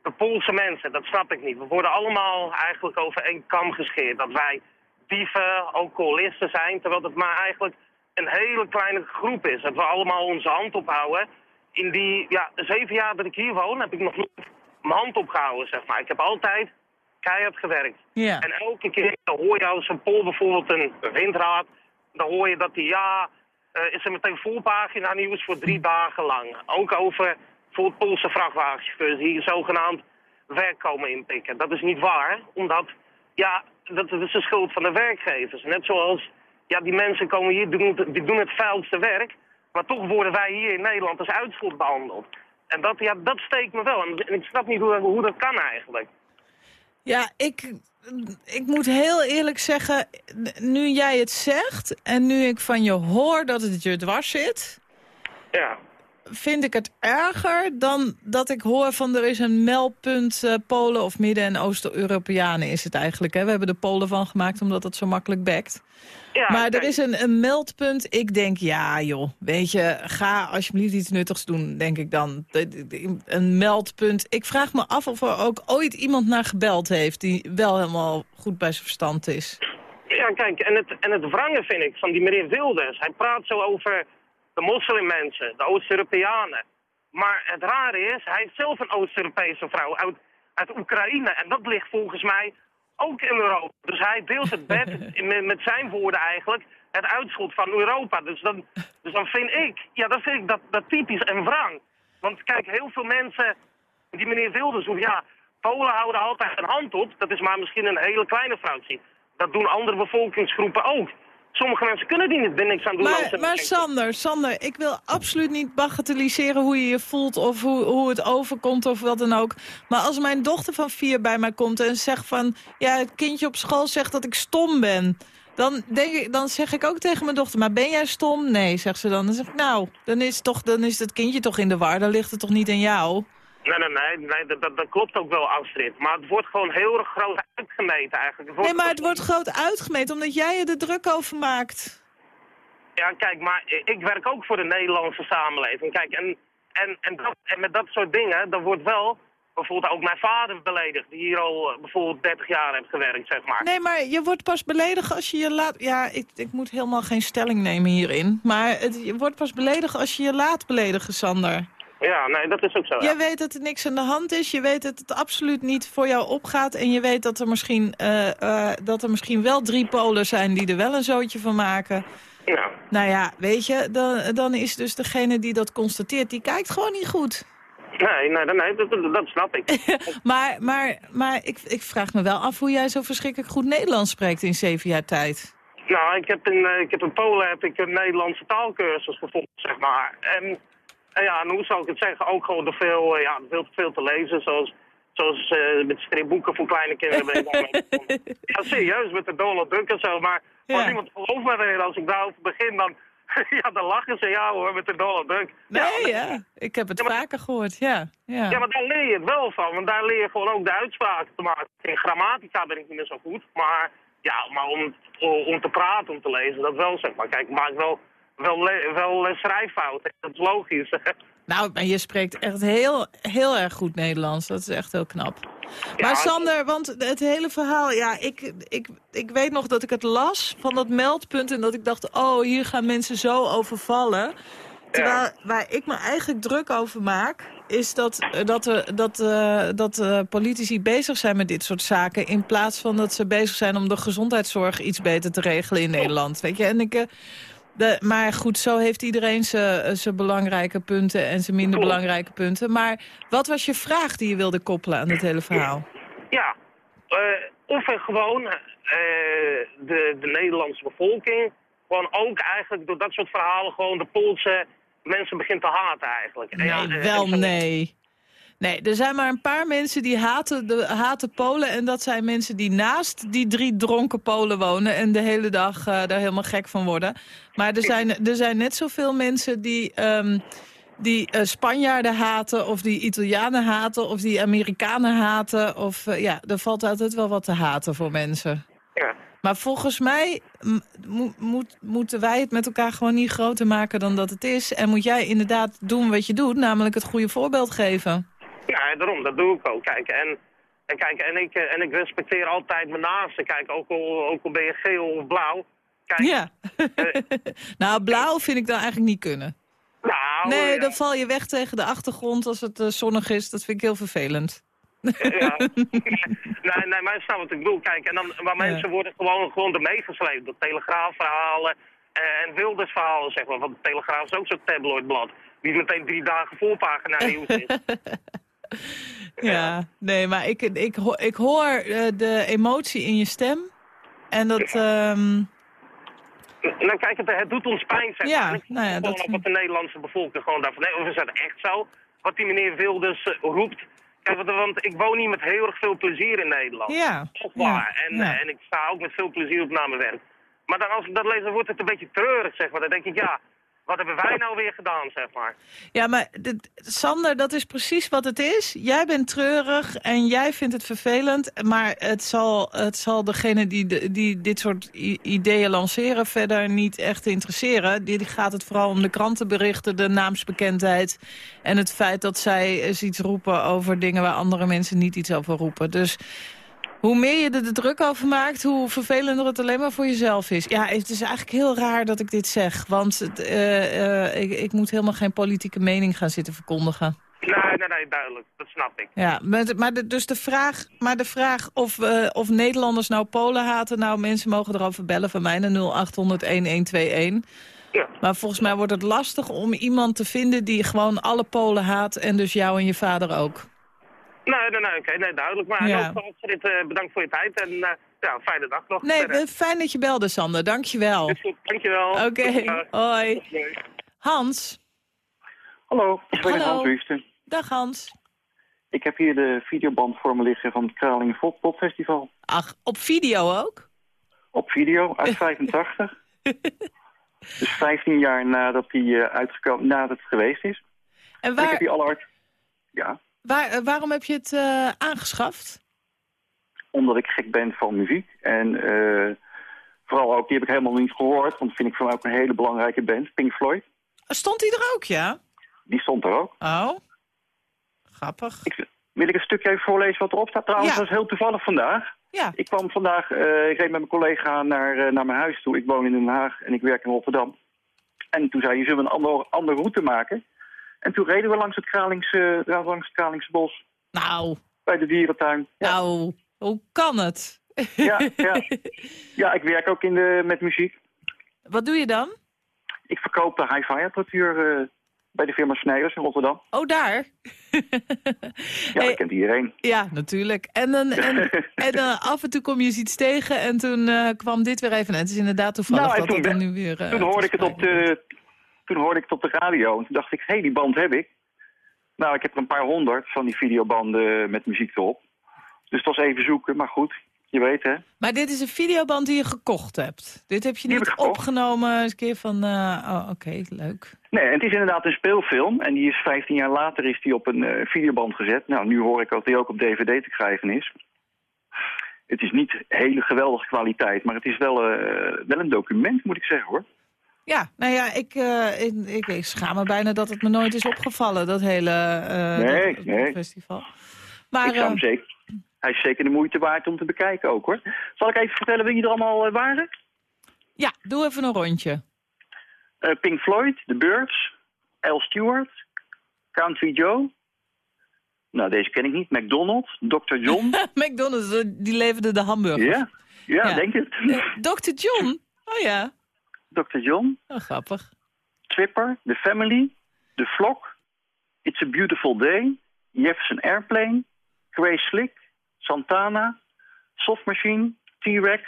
de Poolse mensen. Dat snap ik niet. We worden allemaal eigenlijk over één kam gescheerd. Dat wij dieven, alcoholisten zijn, terwijl het maar eigenlijk een hele kleine groep is. Dat we allemaal onze hand ophouden. In die ja, zeven jaar dat ik hier woon, heb ik nog nooit mijn hand opgehouden, zeg maar. Ik heb altijd keihard gewerkt. Ja. En elke keer dan hoor je als een Pool bijvoorbeeld een windraad, dan hoor je dat hij ja, eh, is er meteen voorpagina nieuws voor drie dagen lang. Ook over bijvoorbeeld Poolse vrachtwagenchauffeurs die zogenaamd werk komen inpikken. Dat is niet waar, omdat ja, dat, is de schuld van de werkgevers. Net zoals ja, die mensen komen hier, doen, die doen het vuilste werk, maar toch worden wij hier in Nederland als uitschot behandeld. En dat, ja, dat steekt me wel. En ik snap niet hoe, hoe dat kan eigenlijk. Ja, ik, ik moet heel eerlijk zeggen, nu jij het zegt... en nu ik van je hoor dat het je dwars zit... Ja. vind ik het erger dan dat ik hoor van er is een meldpunt eh, Polen of Midden- en Oost-Europeanen is het eigenlijk. Hè? We hebben de Polen van gemaakt omdat het zo makkelijk bekt. Ja maar er is een, een meldpunt. Ik denk, ja joh, weet je, ga alsjeblieft iets nuttigs doen, denk ik dan. Een meldpunt. Ik vraag me af of er ook ooit iemand naar gebeld heeft... die wel helemaal goed bij zijn verstand is. Ja, kijk, en het, en het wrange vind ik van die meneer Wilders. Hij praat zo over de moslimmensen, de Oost-Europeanen. Maar het rare is, hij heeft zelf een Oost-Europese vrouw uit, uit Oekraïne. En dat ligt volgens mij ook in Europa. Dus hij deelt het bed, [LAUGHS] met, met zijn woorden eigenlijk, het uitschot van Europa. Dus dan, dus dan vind ik, ja, dan vind ik dat, dat typisch en wrang. Want kijk, heel veel mensen, die meneer Wilders doet, ja, Polen houden altijd een hand op. Dat is maar misschien een hele kleine fractie. Dat doen andere bevolkingsgroepen ook. Sommige mensen kunnen die niet, er niks aan doen. Maar, maar Sander, Sander, ik wil absoluut niet bagatelliseren hoe je je voelt... of hoe, hoe het overkomt of wat dan ook. Maar als mijn dochter van vier bij mij komt en zegt van... ja, het kindje op school zegt dat ik stom ben... Dan, denk ik, dan zeg ik ook tegen mijn dochter, maar ben jij stom? Nee, zegt ze dan. Dan zeg ik, nou, dan is, toch, dan is het kindje toch in de war. Dan ligt het toch niet aan jou? Nee, nee, nee, nee dat, dat, klopt ook wel, Astrid. Maar het wordt gewoon heel erg groot uitgemeten eigenlijk. Het Nee, maar het wordt groot uitgemeten omdat jij je er druk over maakt. Ja, kijk, maar ik werk ook voor de Nederlandse samenleving. Kijk, en, en, en, dat, en met dat soort dingen, dan wordt wel bijvoorbeeld ook mijn vader beledigd, die hier al eh, bijvoorbeeld 30 jaar heeft gewerkt, zeg maar. Nee, maar je wordt pas beledigd als je je laat... Ja, ik, ik moet helemaal geen stelling nemen hierin. Maar het, je wordt pas beledigd als je je laat beledigen, Sander. Ja, nee, dat is ook zo. ja. Jij weet dat er niks aan de hand is. Je weet dat het absoluut niet voor jou opgaat. En je weet dat er misschien, eh, eh, dat er misschien wel drie polen zijn die er wel een zootje van maken. Ja. Nou ja, weet je, dan, dan is dus degene die dat constateert, die kijkt gewoon niet goed. Nee, nee, nee, dat, dat, snap ik. [LAUGHS] Maar, maar, maar ik, ik vraag me wel af hoe jij zo verschrikkelijk goed Nederlands spreekt in zeven jaar tijd. Nou, ik heb in, eh, ik heb in Polen heb ik een Nederlandse taalkursus gevolgd, zeg maar. En, en ja, en hoe zou ik het zeggen, ook gewoon door veel, eh, ja, veel, veel te lezen, zoals, zoals eh, met stripboeken voor kleine kinderen. ben ik [LAUGHS] ja, serieus, met de Donald Duck en zo, maar als Ja. iemand gelooft me erin, als ik daarover begin, dan, [LAUGHS] ja, dan lachen ze, ja hoor, met de Donald Duck. Nee, ja. Ik heb het vaker gehoord, ja. ja. Ja, maar daar leer je het wel van, want daar leer je gewoon ook de uitspraken te maken. In grammatica ben ik niet meer zo goed, maar, ja, maar om, om te praten, om te lezen, dat wel, zeg maar. Kijk, ik maak wel, wel, wel eh, schrijffouten, dat is logisch. [LAUGHS] Nou, maar je spreekt echt heel, heel erg goed Nederlands. Dat is echt heel knap. Ja, maar Sander, want het hele verhaal... Ja, ik, ik, ik weet nog dat ik het las van dat meldpunt... en dat ik dacht, oh, hier gaan mensen zo overvallen. Terwijl waar ik me eigenlijk druk over maak... is dat, eh, dat, er, dat, eh, dat eh, politici bezig zijn met dit soort zaken... in plaats van dat ze bezig zijn om de gezondheidszorg iets beter te regelen in Nederland. Weet je, en ik... eh, de, maar goed, zo heeft iedereen zijn eh, belangrijke punten en zijn minder belangrijke punten. Maar wat was je vraag die je wilde koppelen aan dit hele verhaal? Ja, eh, of er gewoon eh, de, de Nederlandse bevolking gewoon ook eigenlijk door dat soort verhalen gewoon de Poolse mensen begint te haten eigenlijk. En ja, Nee, wel en zo- nee. Nee, er zijn maar een paar mensen die haten, de, haten Polen. En dat zijn mensen die naast die drie dronken Polen wonen... en de hele dag eh, daar helemaal gek van worden. Maar er zijn, er zijn net zoveel mensen die... ehm, die eh, Spanjaarden haten, of die Italianen haten, of die Amerikanen haten. Of eh, ja, er valt altijd wel wat te haten voor mensen. Ja. Maar volgens mij mo- moet, moeten wij het met elkaar gewoon niet groter maken dan dat het is. En moet jij inderdaad doen wat je doet, namelijk het goede voorbeeld geven. Ja, daarom, dat doe ik ook. Kijk, en, en, kijk, en, ik, eh, en ik respecteer altijd mijn naasten. Kijk, ook al, ook al ben je geel of blauw. Kijk, Ja. [LAUGHS] nou, blauw vind ik dan eigenlijk niet kunnen. nou, Nee, ja, dan val je weg tegen de achtergrond als het eh, zonnig is. Dat vind ik heel vervelend. ja. [LAUGHS] [LAUGHS] nee, nee, maar snap wat ik bedoel. Kijk, en dan, maar mensen worden gewoon, gewoon ermee gesleept. Door telegraafverhalen eh, en wildersverhalen, zeg maar. Want de Telegraaf is ook zo'n tabloidblad. Die meteen drie dagen voorpagina nieuws is. Ja, nee, maar ik, ik, ho- ik hoor eh, de emotie in je stem. En dat... ehm, Nou kijk, het, het doet ons pijn, zeg Ja, maar. Ik nou ja, gewoon dat- op wat de Nederlandse bevolking gewoon daarvan... Nee, of is dat echt zo? Wat die meneer Wilders eh, roept. Kijk, want, ik woon hier met heel erg veel plezier in Nederland. Ja, Echt ja, waar. En, ja. en ik sta ook met veel plezier op naar mijn werk. Maar dan als ik dat lees, dan wordt het een beetje treurig, zeg maar. Dan denk ik, ja, wat hebben wij nou weer gedaan, zeg maar. Ja, maar Sander, dat is precies wat het is. Jij bent treurig en jij vindt het vervelend. Maar het zal, het zal degene die, die dit soort ideeën lanceren verder niet echt interesseren. Die, die gaat het vooral om de krantenberichten, de naamsbekendheid... en het feit dat zij eens iets roepen over dingen waar andere mensen niet iets over roepen. Dus hoe meer je er de druk over maakt, hoe vervelender het alleen maar voor jezelf is. Ja, het is eigenlijk heel raar dat ik dit zeg. Want het, eh, eh, ik, ik moet helemaal geen politieke mening gaan zitten verkondigen. Nee, nee, nee, duidelijk. Dat snap ik. Ja, maar, de- maar de, dus de vraag, maar de vraag of, eh, of Nederlanders nou Polen haten... nou, mensen mogen erover bellen van mij naar 0800-1121. Ja. Maar volgens mij wordt het lastig om iemand te vinden... die gewoon alle Polen haat en dus jou en je vader ook. Nee, nee, nee, oké, nee, duidelijk. Maar Ja. ook Astrid, eh, bedankt voor je tijd en eh, ja, fijne dag nog. Nee, Verder. fijn dat je belde, Sander. Dank je wel. Is goed, dankjewel. Oké, hoi. Hans. Hallo, ik Hallo. Hans Wüsten. Dag Hans. Ik heb hier de videoband voor me liggen van het Kralingen Pop Pop Festival. Ach, op video ook? Op video uit 85. [LAUGHS] dus 15 jaar nadat die eh, uitgekomen, nadat het geweest is. En En ik heb waar, hier alle art... Ja, waar, eh, waarom heb je het eh, aangeschaft? omdat ik gek ben van muziek. En eh, vooral ook. Die heb ik helemaal niet gehoord, want vind ik voor mij ook een hele belangrijke band. Pink Floyd. Stond hij er ook, ja? Die stond er ook. Oh, grappig. Ik, wil ik een stukje even voorlezen wat erop staat? Trouwens, Ja. dat is heel toevallig vandaag. Ja. Ik kwam vandaag, ik reed met mijn collega naar, naar mijn huis toe. Ik woon in Den Haag en ik werk in Rotterdam. En toen zei je, zullen we een andere, andere route maken? En toen reden we langs het, Kralings, eh, langs het Kralingsbos Nou, bij de dierentuin. nou, hoe kan het? Ja, ja. ja, ik werk ook in de, met muziek. Wat doe je dan? Ik verkoop de hi-fi apparatuur eh, bij de firma Snijders in Rotterdam. Oh, daar? [LAUGHS] Ja, Hey, dat kent iedereen. Ja, natuurlijk. En, dan, en, [LAUGHS] en dan af en toe kom je eens iets tegen en toen eh, kwam dit weer even. En het is inderdaad toevallig Nou, dat toen ben- nu weer... eh, Toen hoorde ik het op de, toen hoorde ik het op de radio en toen dacht ik, hé, hey, die band heb ik. Nou, ik heb er een paar honderd van die videobanden met muziek erop. Dus het was even zoeken, maar goed, je weet hè. Maar dit is een videoband die je gekocht hebt. Dit heb je Die niet heb opgenomen een keer van... eh, oh, oké, leuk. Nee, en het is inderdaad een speelfilm en die is 15 jaar later is die op een eh, videoband gezet. Nou, nu hoor ik dat die ook op DVD te krijgen is. Het is niet hele geweldige kwaliteit, maar het is wel, eh, wel een document, moet ik zeggen hoor. Ja, nou ja, ik, eh, ik, ik, ik schaam me bijna dat het me nooit is opgevallen, dat hele eh, Nee, dat- nee. festival. Maar ik zou hem eh, zeker, hij is zeker de moeite waard om te bekijken ook hoor. Zal ik even vertellen wie er allemaal waren? ja, doe even een rondje. Pink Floyd, The Birds, Al Stewart, Country Joe. Nou, deze ken ik niet. [LAUGHS] McDonald's, Dr. John. McDonald's, die leverde de hamburgers. ja, ja, Ja. denk het. Dr. John? Oh ja, Dr. John, oh, grappig. Tripper, The Family, The Flock, It's a Beautiful Day, Jefferson Airplane, Grace Slick, Santana, Soft Machine, T-Rex.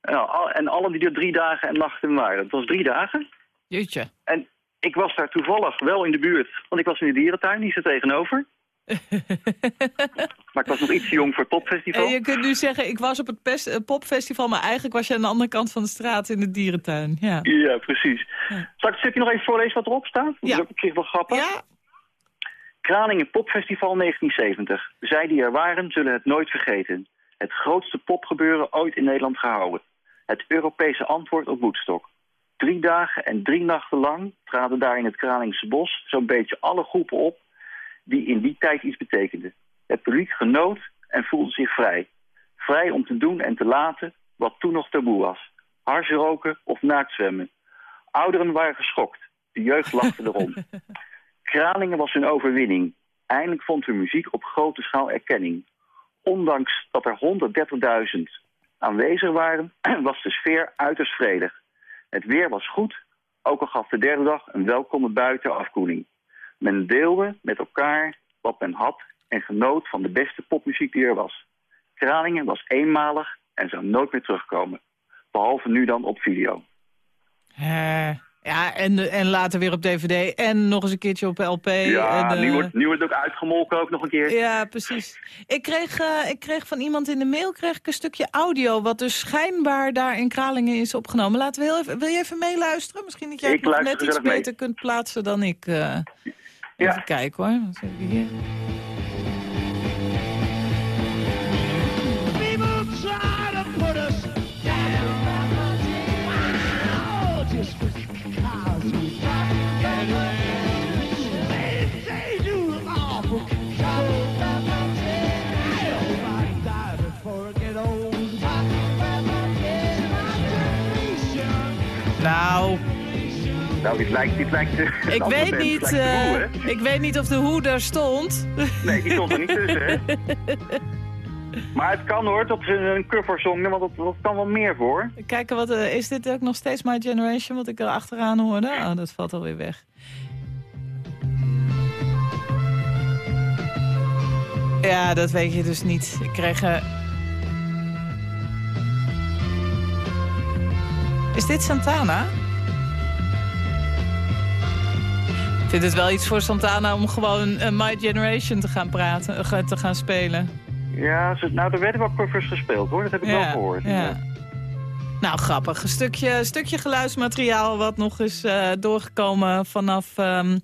Nou, en alle die er drie dagen en nachten waren. Dat was drie dagen. Jeetje. En ik was daar toevallig wel in de buurt, want ik was in de dierentuin, die zit tegenover. Maar ik was nog iets te jong voor het popfestival. En je kunt nu zeggen, ik was op het eh, popfestival, maar eigenlijk was je aan de andere kant van de straat in de dierentuin. Ja. Ja, precies. Zal ik het stukje nog even voorlezen wat erop staat? Dat is Ja. ook op zich wel grappig. Ja, Kralingen Popfestival 1970. Zij die er waren, zullen het nooit vergeten. Het grootste popgebeuren ooit in Nederland gehouden. Het Europese antwoord op Woodstock. Drie dagen en drie nachten lang traden daar in het Kralingse bos zo'n beetje alle groepen op die in die tijd iets betekenden. Het publiek genoot en voelde zich vrij. Vrij om te doen en te laten wat toen nog taboe was. Hars roken of naakt zwemmen. Ouderen waren geschokt. De jeugd lachte erom. [LAUGHS] Kralingen was hun overwinning. Eindelijk vond hun muziek op grote schaal erkenning. Ondanks dat er 130.000 aanwezig waren, [CLEARS THROAT] was de sfeer uiterst vredig. Het weer was goed, ook al gaf de derde dag een welkome buitenafkoeling. Men deelde met elkaar wat men had en genoot van de beste popmuziek die er was. Kralingen was eenmalig en zou nooit meer terugkomen. Behalve nu dan op video. Eh, ja en, en later weer op DVD en nog eens een keertje op LP. Ja, en, eh, nu, wordt, nu wordt het ook uitgemolken ook nog een keer. Ja, precies. Ik kreeg, eh, ik kreeg van iemand in de mail kreeg ik een stukje audio... wat dus schijnbaar daar in Kralingen is opgenomen. Laten we heel even, wil je even meeluisteren? Misschien dat jij het net iets mee. beter kunt plaatsen dan ik. Ja. Even kijken hoor. Wat hebben we hier? Nou, dit lijkt... Dit lijkt eh, ik weet, band. niet, lijkt eh, ik weet niet of de hoe daar stond. Nee, die stond er niet tussen, hè? [LAUGHS] Maar het kan hoor, dat ze een cover zongen, want dat, dat kan wel meer voor. Kijken, wat, eh, is dit ook nog steeds My Generation, wat ik er achteraan hoorde? Oh, dat valt alweer weg. Ja, dat weet je dus niet. Ik kreeg... Is dit Santana? Vind het wel iets voor Santana om gewoon eh, My Generation te gaan praten, eh, te gaan spelen. Ja, ze, nou, er werden wel covers gespeeld hoor, dat heb ik wel gehoord. Ja. Nou, grappig. Een stukje, stukje geluidsmateriaal wat nog is eh, doorgekomen vanaf... ehm,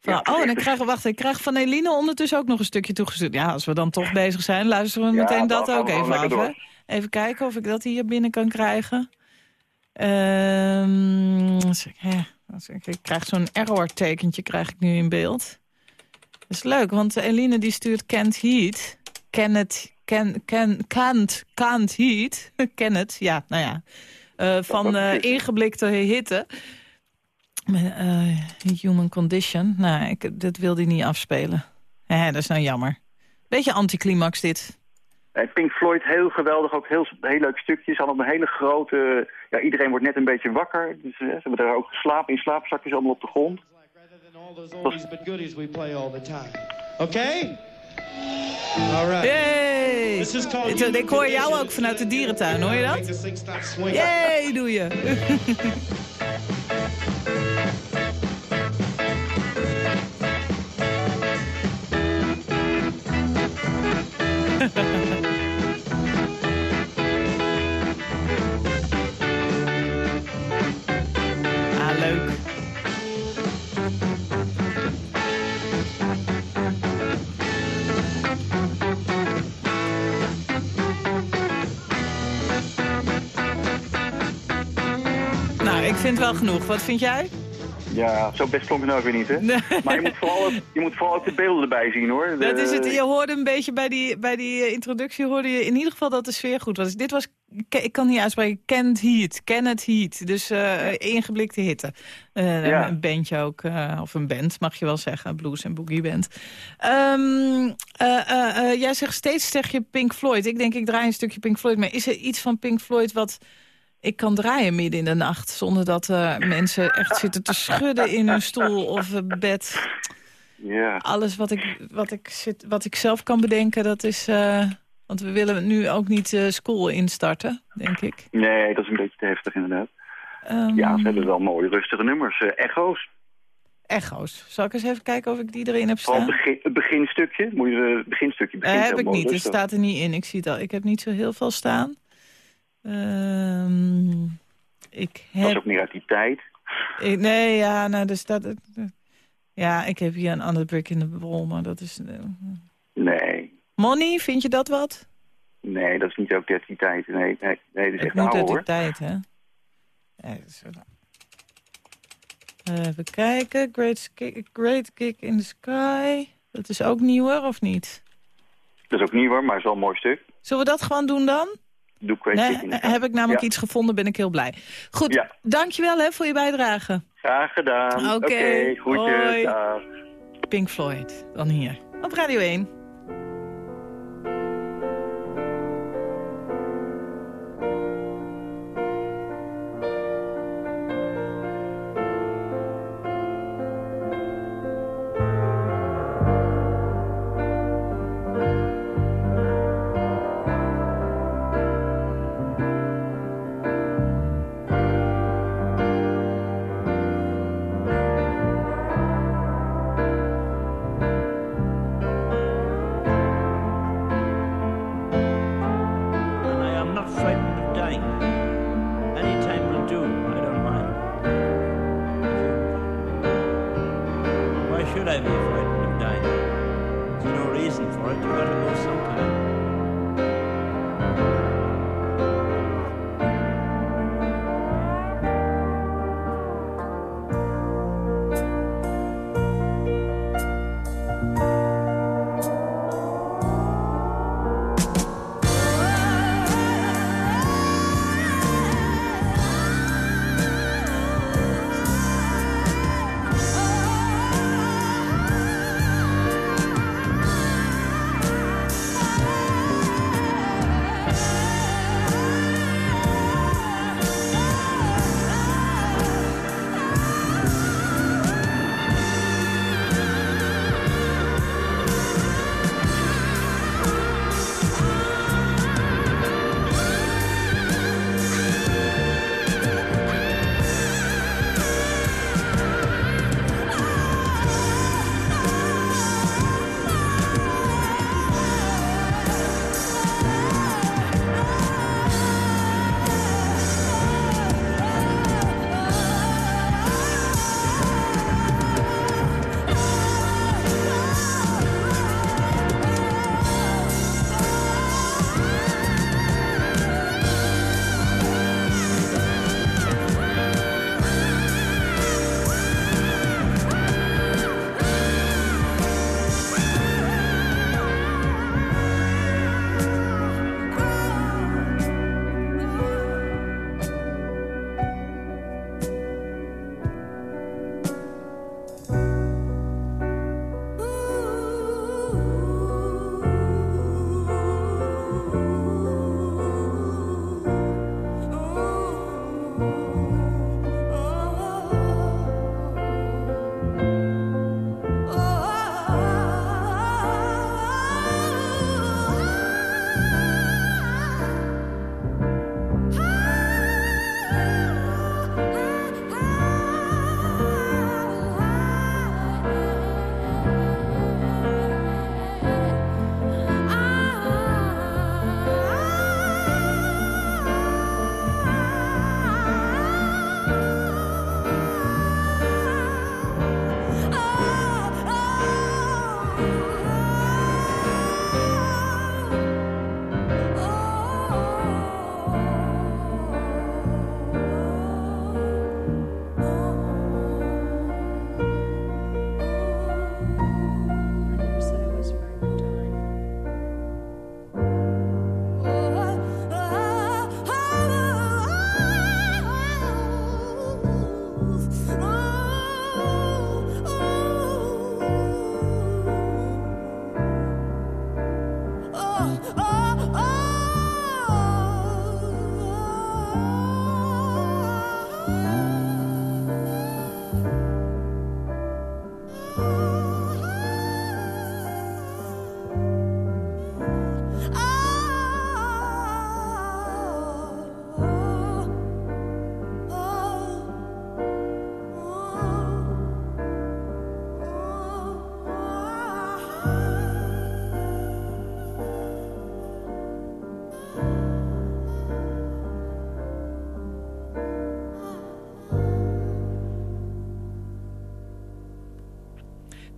van, Ja, oh, en ik krijg, wacht, ik krijg van Eline ondertussen ook nog een stukje toegestuurd. Ja, als we dan toch bezig zijn, luisteren we meteen dat ook even af. Hè? Even kijken of ik dat hier binnen kan krijgen. Ehm, ik- krijg zo'n error-tekentje krijg ik nu in beeld. Dat is leuk, want Eline die stuurt Kent Heat. Kenneth, Ken, Ken, Kant, Kant Heat. [LAUGHS] Kenneth, ja, nou ja. Eh, van eh, ingeblikte hitte. Eh, human Condition. Nou, ik, dat wilde hij niet afspelen. Hè, dat is nou jammer. Beetje anticlimax dit. En Pink Floyd, heel geweldig, ook heel, heel leuk stukje. Ze hadden een hele grote... Ja, iedereen wordt net een beetje wakker. Dus eh, ze hebben daar ook geslapen in slaapzakjes allemaal op de grond. play all the time. Okay? All right. Yay! Called Ik- hoor jou ook vanuit de dierentuin, hoor je dat? Yay, doe je. [LAUGHS] vind wel genoeg. Wat vind jij? Ja, zo best klonk het nou ook weer niet, hè? Maar je moet, vooral, ook- je moet vooral ook de beelden erbij zien, hoor. De- Dat is het. Je hoorde een beetje bij die, bij die eh, introductie hoorde je in ieder geval dat de sfeer goed was. Dit was, ik kan niet uitspreken, Kent Heat, Kenneth Heat. Dus eh, ingeblikte hitte. Eh, Ja. Een bandje ook, of een band mag je wel zeggen, blues en boogie band. Ehm, eh, eh, eh, jij zegt steeds zeg je Pink Floyd. Ik denk ik draai een stukje Pink Floyd, maar is er iets van Pink Floyd wat ik kan draaien midden in de nacht... zonder dat eh, mensen echt zitten te schudden in hun stoel of eh, bed Ja. alles wat ik, wat, ik zit, wat ik zelf kan bedenken, dat is... eh, want we willen nu ook niet school instarten, denk ik. Nee, dat is een beetje te heftig, inderdaad. Ehm, Ja, ze hebben wel mooie, rustige nummers. Echo's. Echo's. Zal ik eens even kijken of ik die erin heb staan? het, begin, het beginstukje. Moet je het beginstukje begint heb ik niet, het staat er niet in. Ik zie het al. Ik heb niet zo heel veel staan. Ehm, ik Dat is heb... ook meer uit die tijd. ik- nee, ja, nou, er staat... Ja, ik heb hier een andere brick in de wall, maar dat is... eh, Nee, Money, vind je dat wat? nee, dat is niet ook uit die tijd. Nee, nee, nee dat is echt moet oude, uit die hoor. tijd, hè? Dat is Even kijken. Great, Kick- Great Kick in the Sky. Dat is ook nieuwer, of niet? Dat is ook niet hoor, maar is wel een mooi stuk. Zullen we dat gewoon doen dan? Doe Nee, Sky. heb ik namelijk Ja, iets gevonden, ben ik heel blij. Goed, Ja. dankjewel hè, voor je bijdrage. Graag gedaan. Oké, hoi. dag. Pink Floyd, dan hier. Op Radio 1.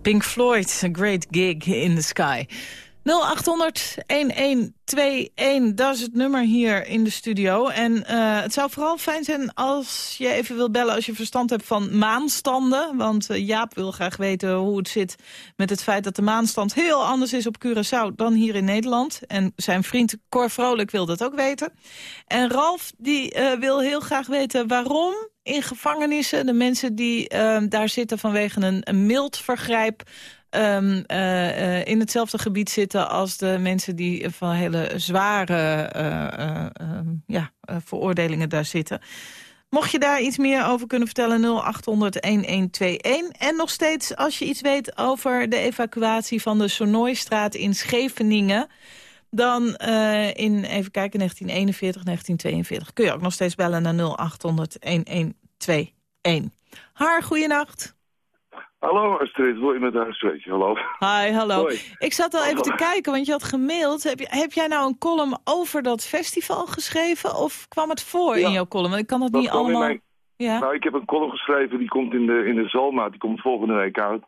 Pink Floyd, A Great Gig in the Sky. 0800-1121, dat is het nummer hier in de studio. En eh, het zou vooral fijn zijn als je even wil bellen... als je verstand hebt van maanstanden. Want eh, Jaap wil graag weten hoe het zit met het feit... dat de maanstand heel anders is op Curaçao dan hier in Nederland. En zijn vriend Cor Vrolijk wil dat ook weten. En Ralf die, eh, wil heel graag weten waarom in gevangenissen... de mensen die daar zitten vanwege een, een mild vergrijp um, uh, in hetzelfde gebied zitten als de mensen die van hele zware uh, ja, veroordelingen daar zitten. Mocht je daar iets meer over kunnen vertellen, 0800-1121. En nog steeds, als je iets weet over de evacuatie van de Sonoystraat in Scheveningen... dan in, even kijken, 1941, 1942... kun je ook nog steeds bellen naar 0800-1121. Har, goeienacht. Hallo Astrid, wil je met haar spreken? Hallo. Hi, hallo. Hoi. Ik zat al even te kijken, want je had gemaild. Heb, je, heb jij nou een column over dat festival geschreven? Of kwam het voor Ja. in jouw column? Want Ik kan dat, Dat niet in allemaal... mijn- Ja. Nou, ik heb een column geschreven, die komt in de, in de Zalmaat. Die komt volgende week uit.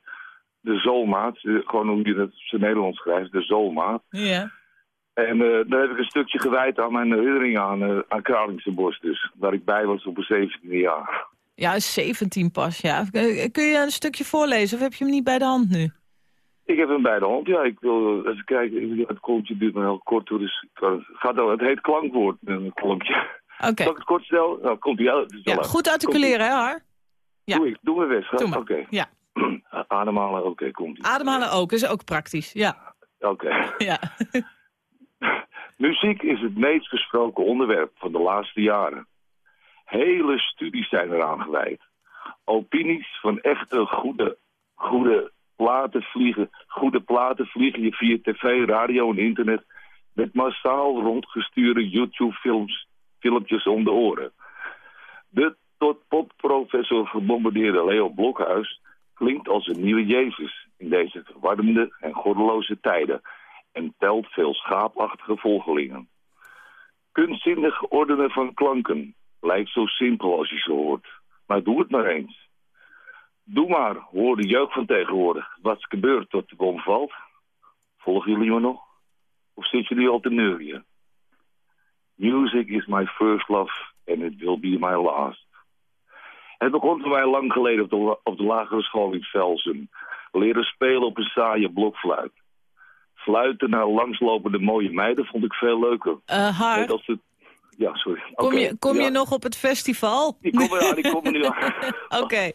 De Zalmaat, gewoon hoe je dat op zijn Nederlands schrijft, de Zalmaat. ja. En eh, daar heb ik een stukje gewijd aan mijn herinnering aan, eh aan Kralingse Bos dus. Waar ik bij was op mijn 17e jaar. Ja, 17 pas, ja. Eh, Kun je een stukje voorlezen of heb je hem niet bij de hand nu? Ik heb hem bij de hand, ja. Ik wil even kijken. Het kolompje duurt maar heel kort, hoor, dus het, gaat het heet klankwoord, een kolompje. Oké. Zal ik het kort stellen? Nou, komt hij uit. Ja, goed articuleren, hè, Har? Ja. Doe ik, doe mijn best. Doe maar. Oké. Ja. [CLEARS THROAT] Ademhalen, oké, komt ie. Ademhalen ook, is ook praktisch. Ja. Oké. Ja. [LAUGHS] [LAUGHS] Muziek is het meest gesproken onderwerp van de laatste jaren. Hele studies zijn eraan gewijd. Opinies van echte goede, goede platen vliegen, goede platen vliegen je via tv, radio en internet met massaal rondgestuurde YouTube-films, filmpjes om de oren. De tot popprofessor gebombardeerde Leo Blokhuis klinkt als een nieuwe Jezus in deze verwarmde en goddeloze tijden en telt veel schaapachtige volgelingen. Kunstzinnig ordenen van klanken lijkt zo simpel als je ze hoort, maar doe het maar eens. Doe maar, hoor de jeugd van tegenwoordig. Wat is gebeurd tot de bom valt? Volgen jullie me nog? Of zit jullie al te neurien? Music is my first love and it will be my last. Het begon voor mij lang geleden op de, op de lagere school in Velsen. Leren spelen op een saaie blokfluit. Fluiten naar langslopende mooie meiden vond ik veel leuker. Eh, Net als het... Ja, sorry. kom, je, kom ja. je nog op het festival? Ik kom er ik kom er nu aan. [LAUGHS] [LAUGHS] Oké.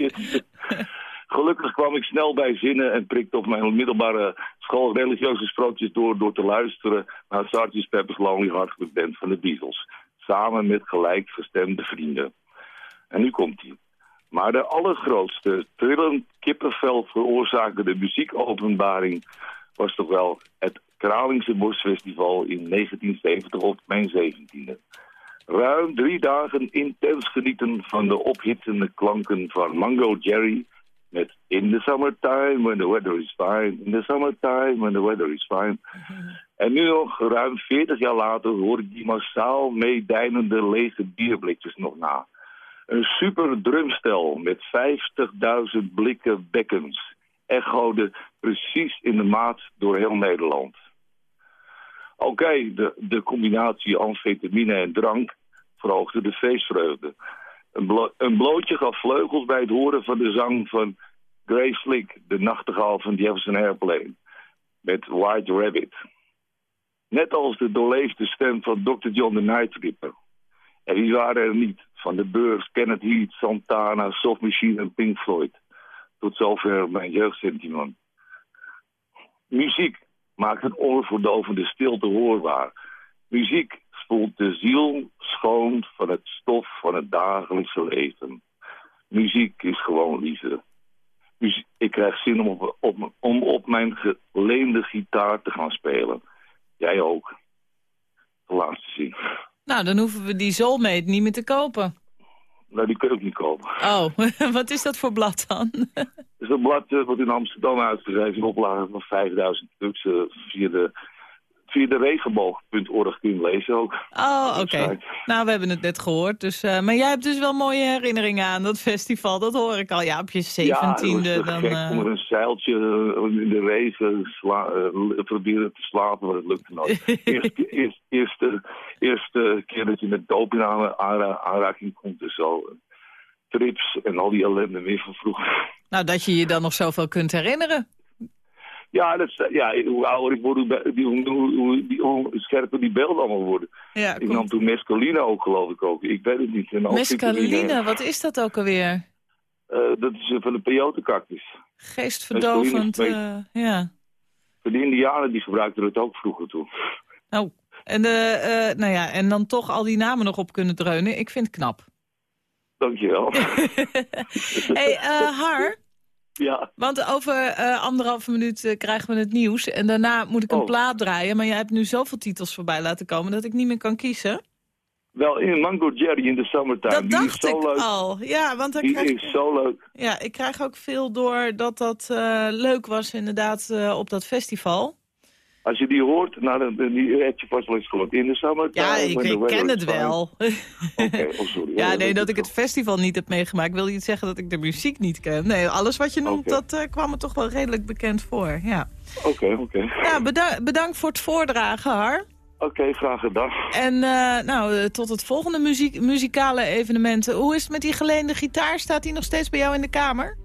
Gelukkig kwam ik snel bij zinnen en prikte op mijn middelbare school religieuze sprookjes door... door te luisteren naar Sgt. Pepper's Lonely Hearts Band van de Beatles. Samen met gelijk gestemde vrienden. En nu komt hij. Maar de allergrootste, trillend kippenvel veroorzakende muziekopenbaring... was toch wel het Kralingse Bosfestival in 1970 op mijn 17e. Ruim drie dagen intens genieten van de ophitsende klanken van Mango Jerry... met In the summertime when the weather is fine, in the summertime when the weather is fine. [LAUGHS] En nu nog, ruim 40 jaar later, hoor ik die massaal meedijnende lege bierblikjes nog na. Een super drumstel met 50.000 blikken bekkens. Echode precies in de maat door heel Nederland. Oké, de, de combinatie amfetamine en drank verhoogde de feestvreugde. Een, een blootje gaf vleugels bij het horen van de zang van Grace Slick, de nachtegaal van Jefferson Airplane, met White Rabbit. Net als de doorleefde stem van Dr. John the Night Ripper. En wie waren er niet? Van de Beurs, Kenneth Heat, Santana, Soft Machine en Pink Floyd. Tot zover mijn jeugdsentiment. Muziek maakt een oorverdovende stilte hoorbaar. Muziek spoelt de ziel schoon van het stof van het dagelijkse leven. Muziek is gewoon liefde. Ik krijg zin om op, op, om op mijn geleende gitaar te gaan spelen. Jij ook. De laatste zin. Nou, dan hoeven we die Soulmate niet meer te kopen. Nou, die kun je ook niet kopen. Oh, [LAUGHS] wat is dat voor blad dan? Dat blad eh, wordt in Amsterdam uitgegeven in oplage van 5000 stuks eh, via, de, via de regenboog.org kun lezen ook. Oh, oké. Nou, we hebben het net gehoord. Dus, eh, maar jij hebt dus wel mooie herinneringen aan dat festival. Dat hoor ik al. Ja, op je zeventiende. Ja, het was dan, gek. eh, Onder een zeiltje eh, in de regen eh, proberen te slapen, maar het lukte nooit. [LAUGHS] eerste, eerst, eerste, eerste keer dat je met doping aan, aanra- aanraking komt, dus zo. Trips en al die ellende meer van vroeger. nou, dat je je dan nog zoveel kunt herinneren. Ja, dat, ja hoe ouder ik word, hoe, scherper die beelden allemaal worden. Ja, ik komt- nam toen mescaline ook, geloof ik ook. Ik weet het niet. En Mescaline, wat is dat ook alweer? Eh, dat is eh, van de peyote-cactus. Geestverdovend, eh, ja. Voor de indianen die gebruikten het ook vroeger toen. Nou, en, nou ja, en dan toch al die namen nog op kunnen dreunen. Ik vind het knap. Dankjewel. [LAUGHS] hey, Har, ja. want over eh, anderhalve minuut eh, krijgen we het nieuws. En daarna moet ik een Oh. plaat draaien. Maar jij hebt nu zoveel titels voorbij laten komen dat ik niet meer kan kiezen. Wel, in Mango Jerry in de summertime. Dat die dacht is zo ik leuk. al. Ja, want Die krijg is zo leuk. Ja, ik krijg ook veel door dat dat eh, leuk was inderdaad op dat festival. Als je die hoort, nou, dan, dan die heb je vast wel eens gehoord. In de summertime. Ja, ik, ken het wel. [LAUGHS] Oké, oh sorry. Ja, nee, dat ik het festival niet heb meegemaakt... wil niet zeggen dat ik de muziek niet ken. Nee, alles wat je noemt, dat eh, kwam me toch wel redelijk bekend voor. Ja, Oké, oké. ja beda- bedankt voor het voordragen, Har. Oké, graag gedaan. En eh, nou, eh, tot het volgende muziek, muzikale evenement. Hoe is het met die geleende gitaar? Staat die nog steeds bij jou in de kamer?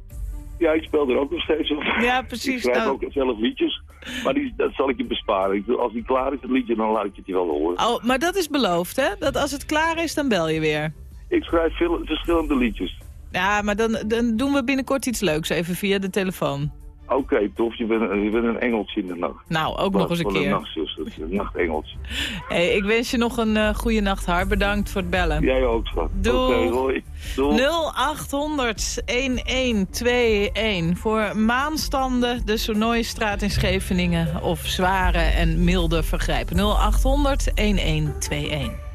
Ja, ik speel er ook nog steeds op. Ja, precies. Ik schrijf Nou. ook zelf liedjes. Maar die, dat zal ik je besparen. Als die klaar is, het liedje, dan laat ik het je wel horen. Oh, maar dat is beloofd, hè? Dat als het klaar is, dan bel je weer. Ik schrijf veel, verschillende liedjes. Ja, maar dan, dan doen we binnenkort iets leuks even via de telefoon. Oké, tof. Je bent, een- je bent een engeltje in de nacht. Nou, ook nog eens een keer. nachtzuster, een nachtengeltje. Hey, ik wens je nog een eh goede nacht, Har. Bedankt voor het bellen. Jij ook, schat. Doeg. Oké, hoi. Doeg. 0800 1121 voor maanstanden, de Sonoystraat in Scheveningen of zware en milde vergrijpen. 0800 1121.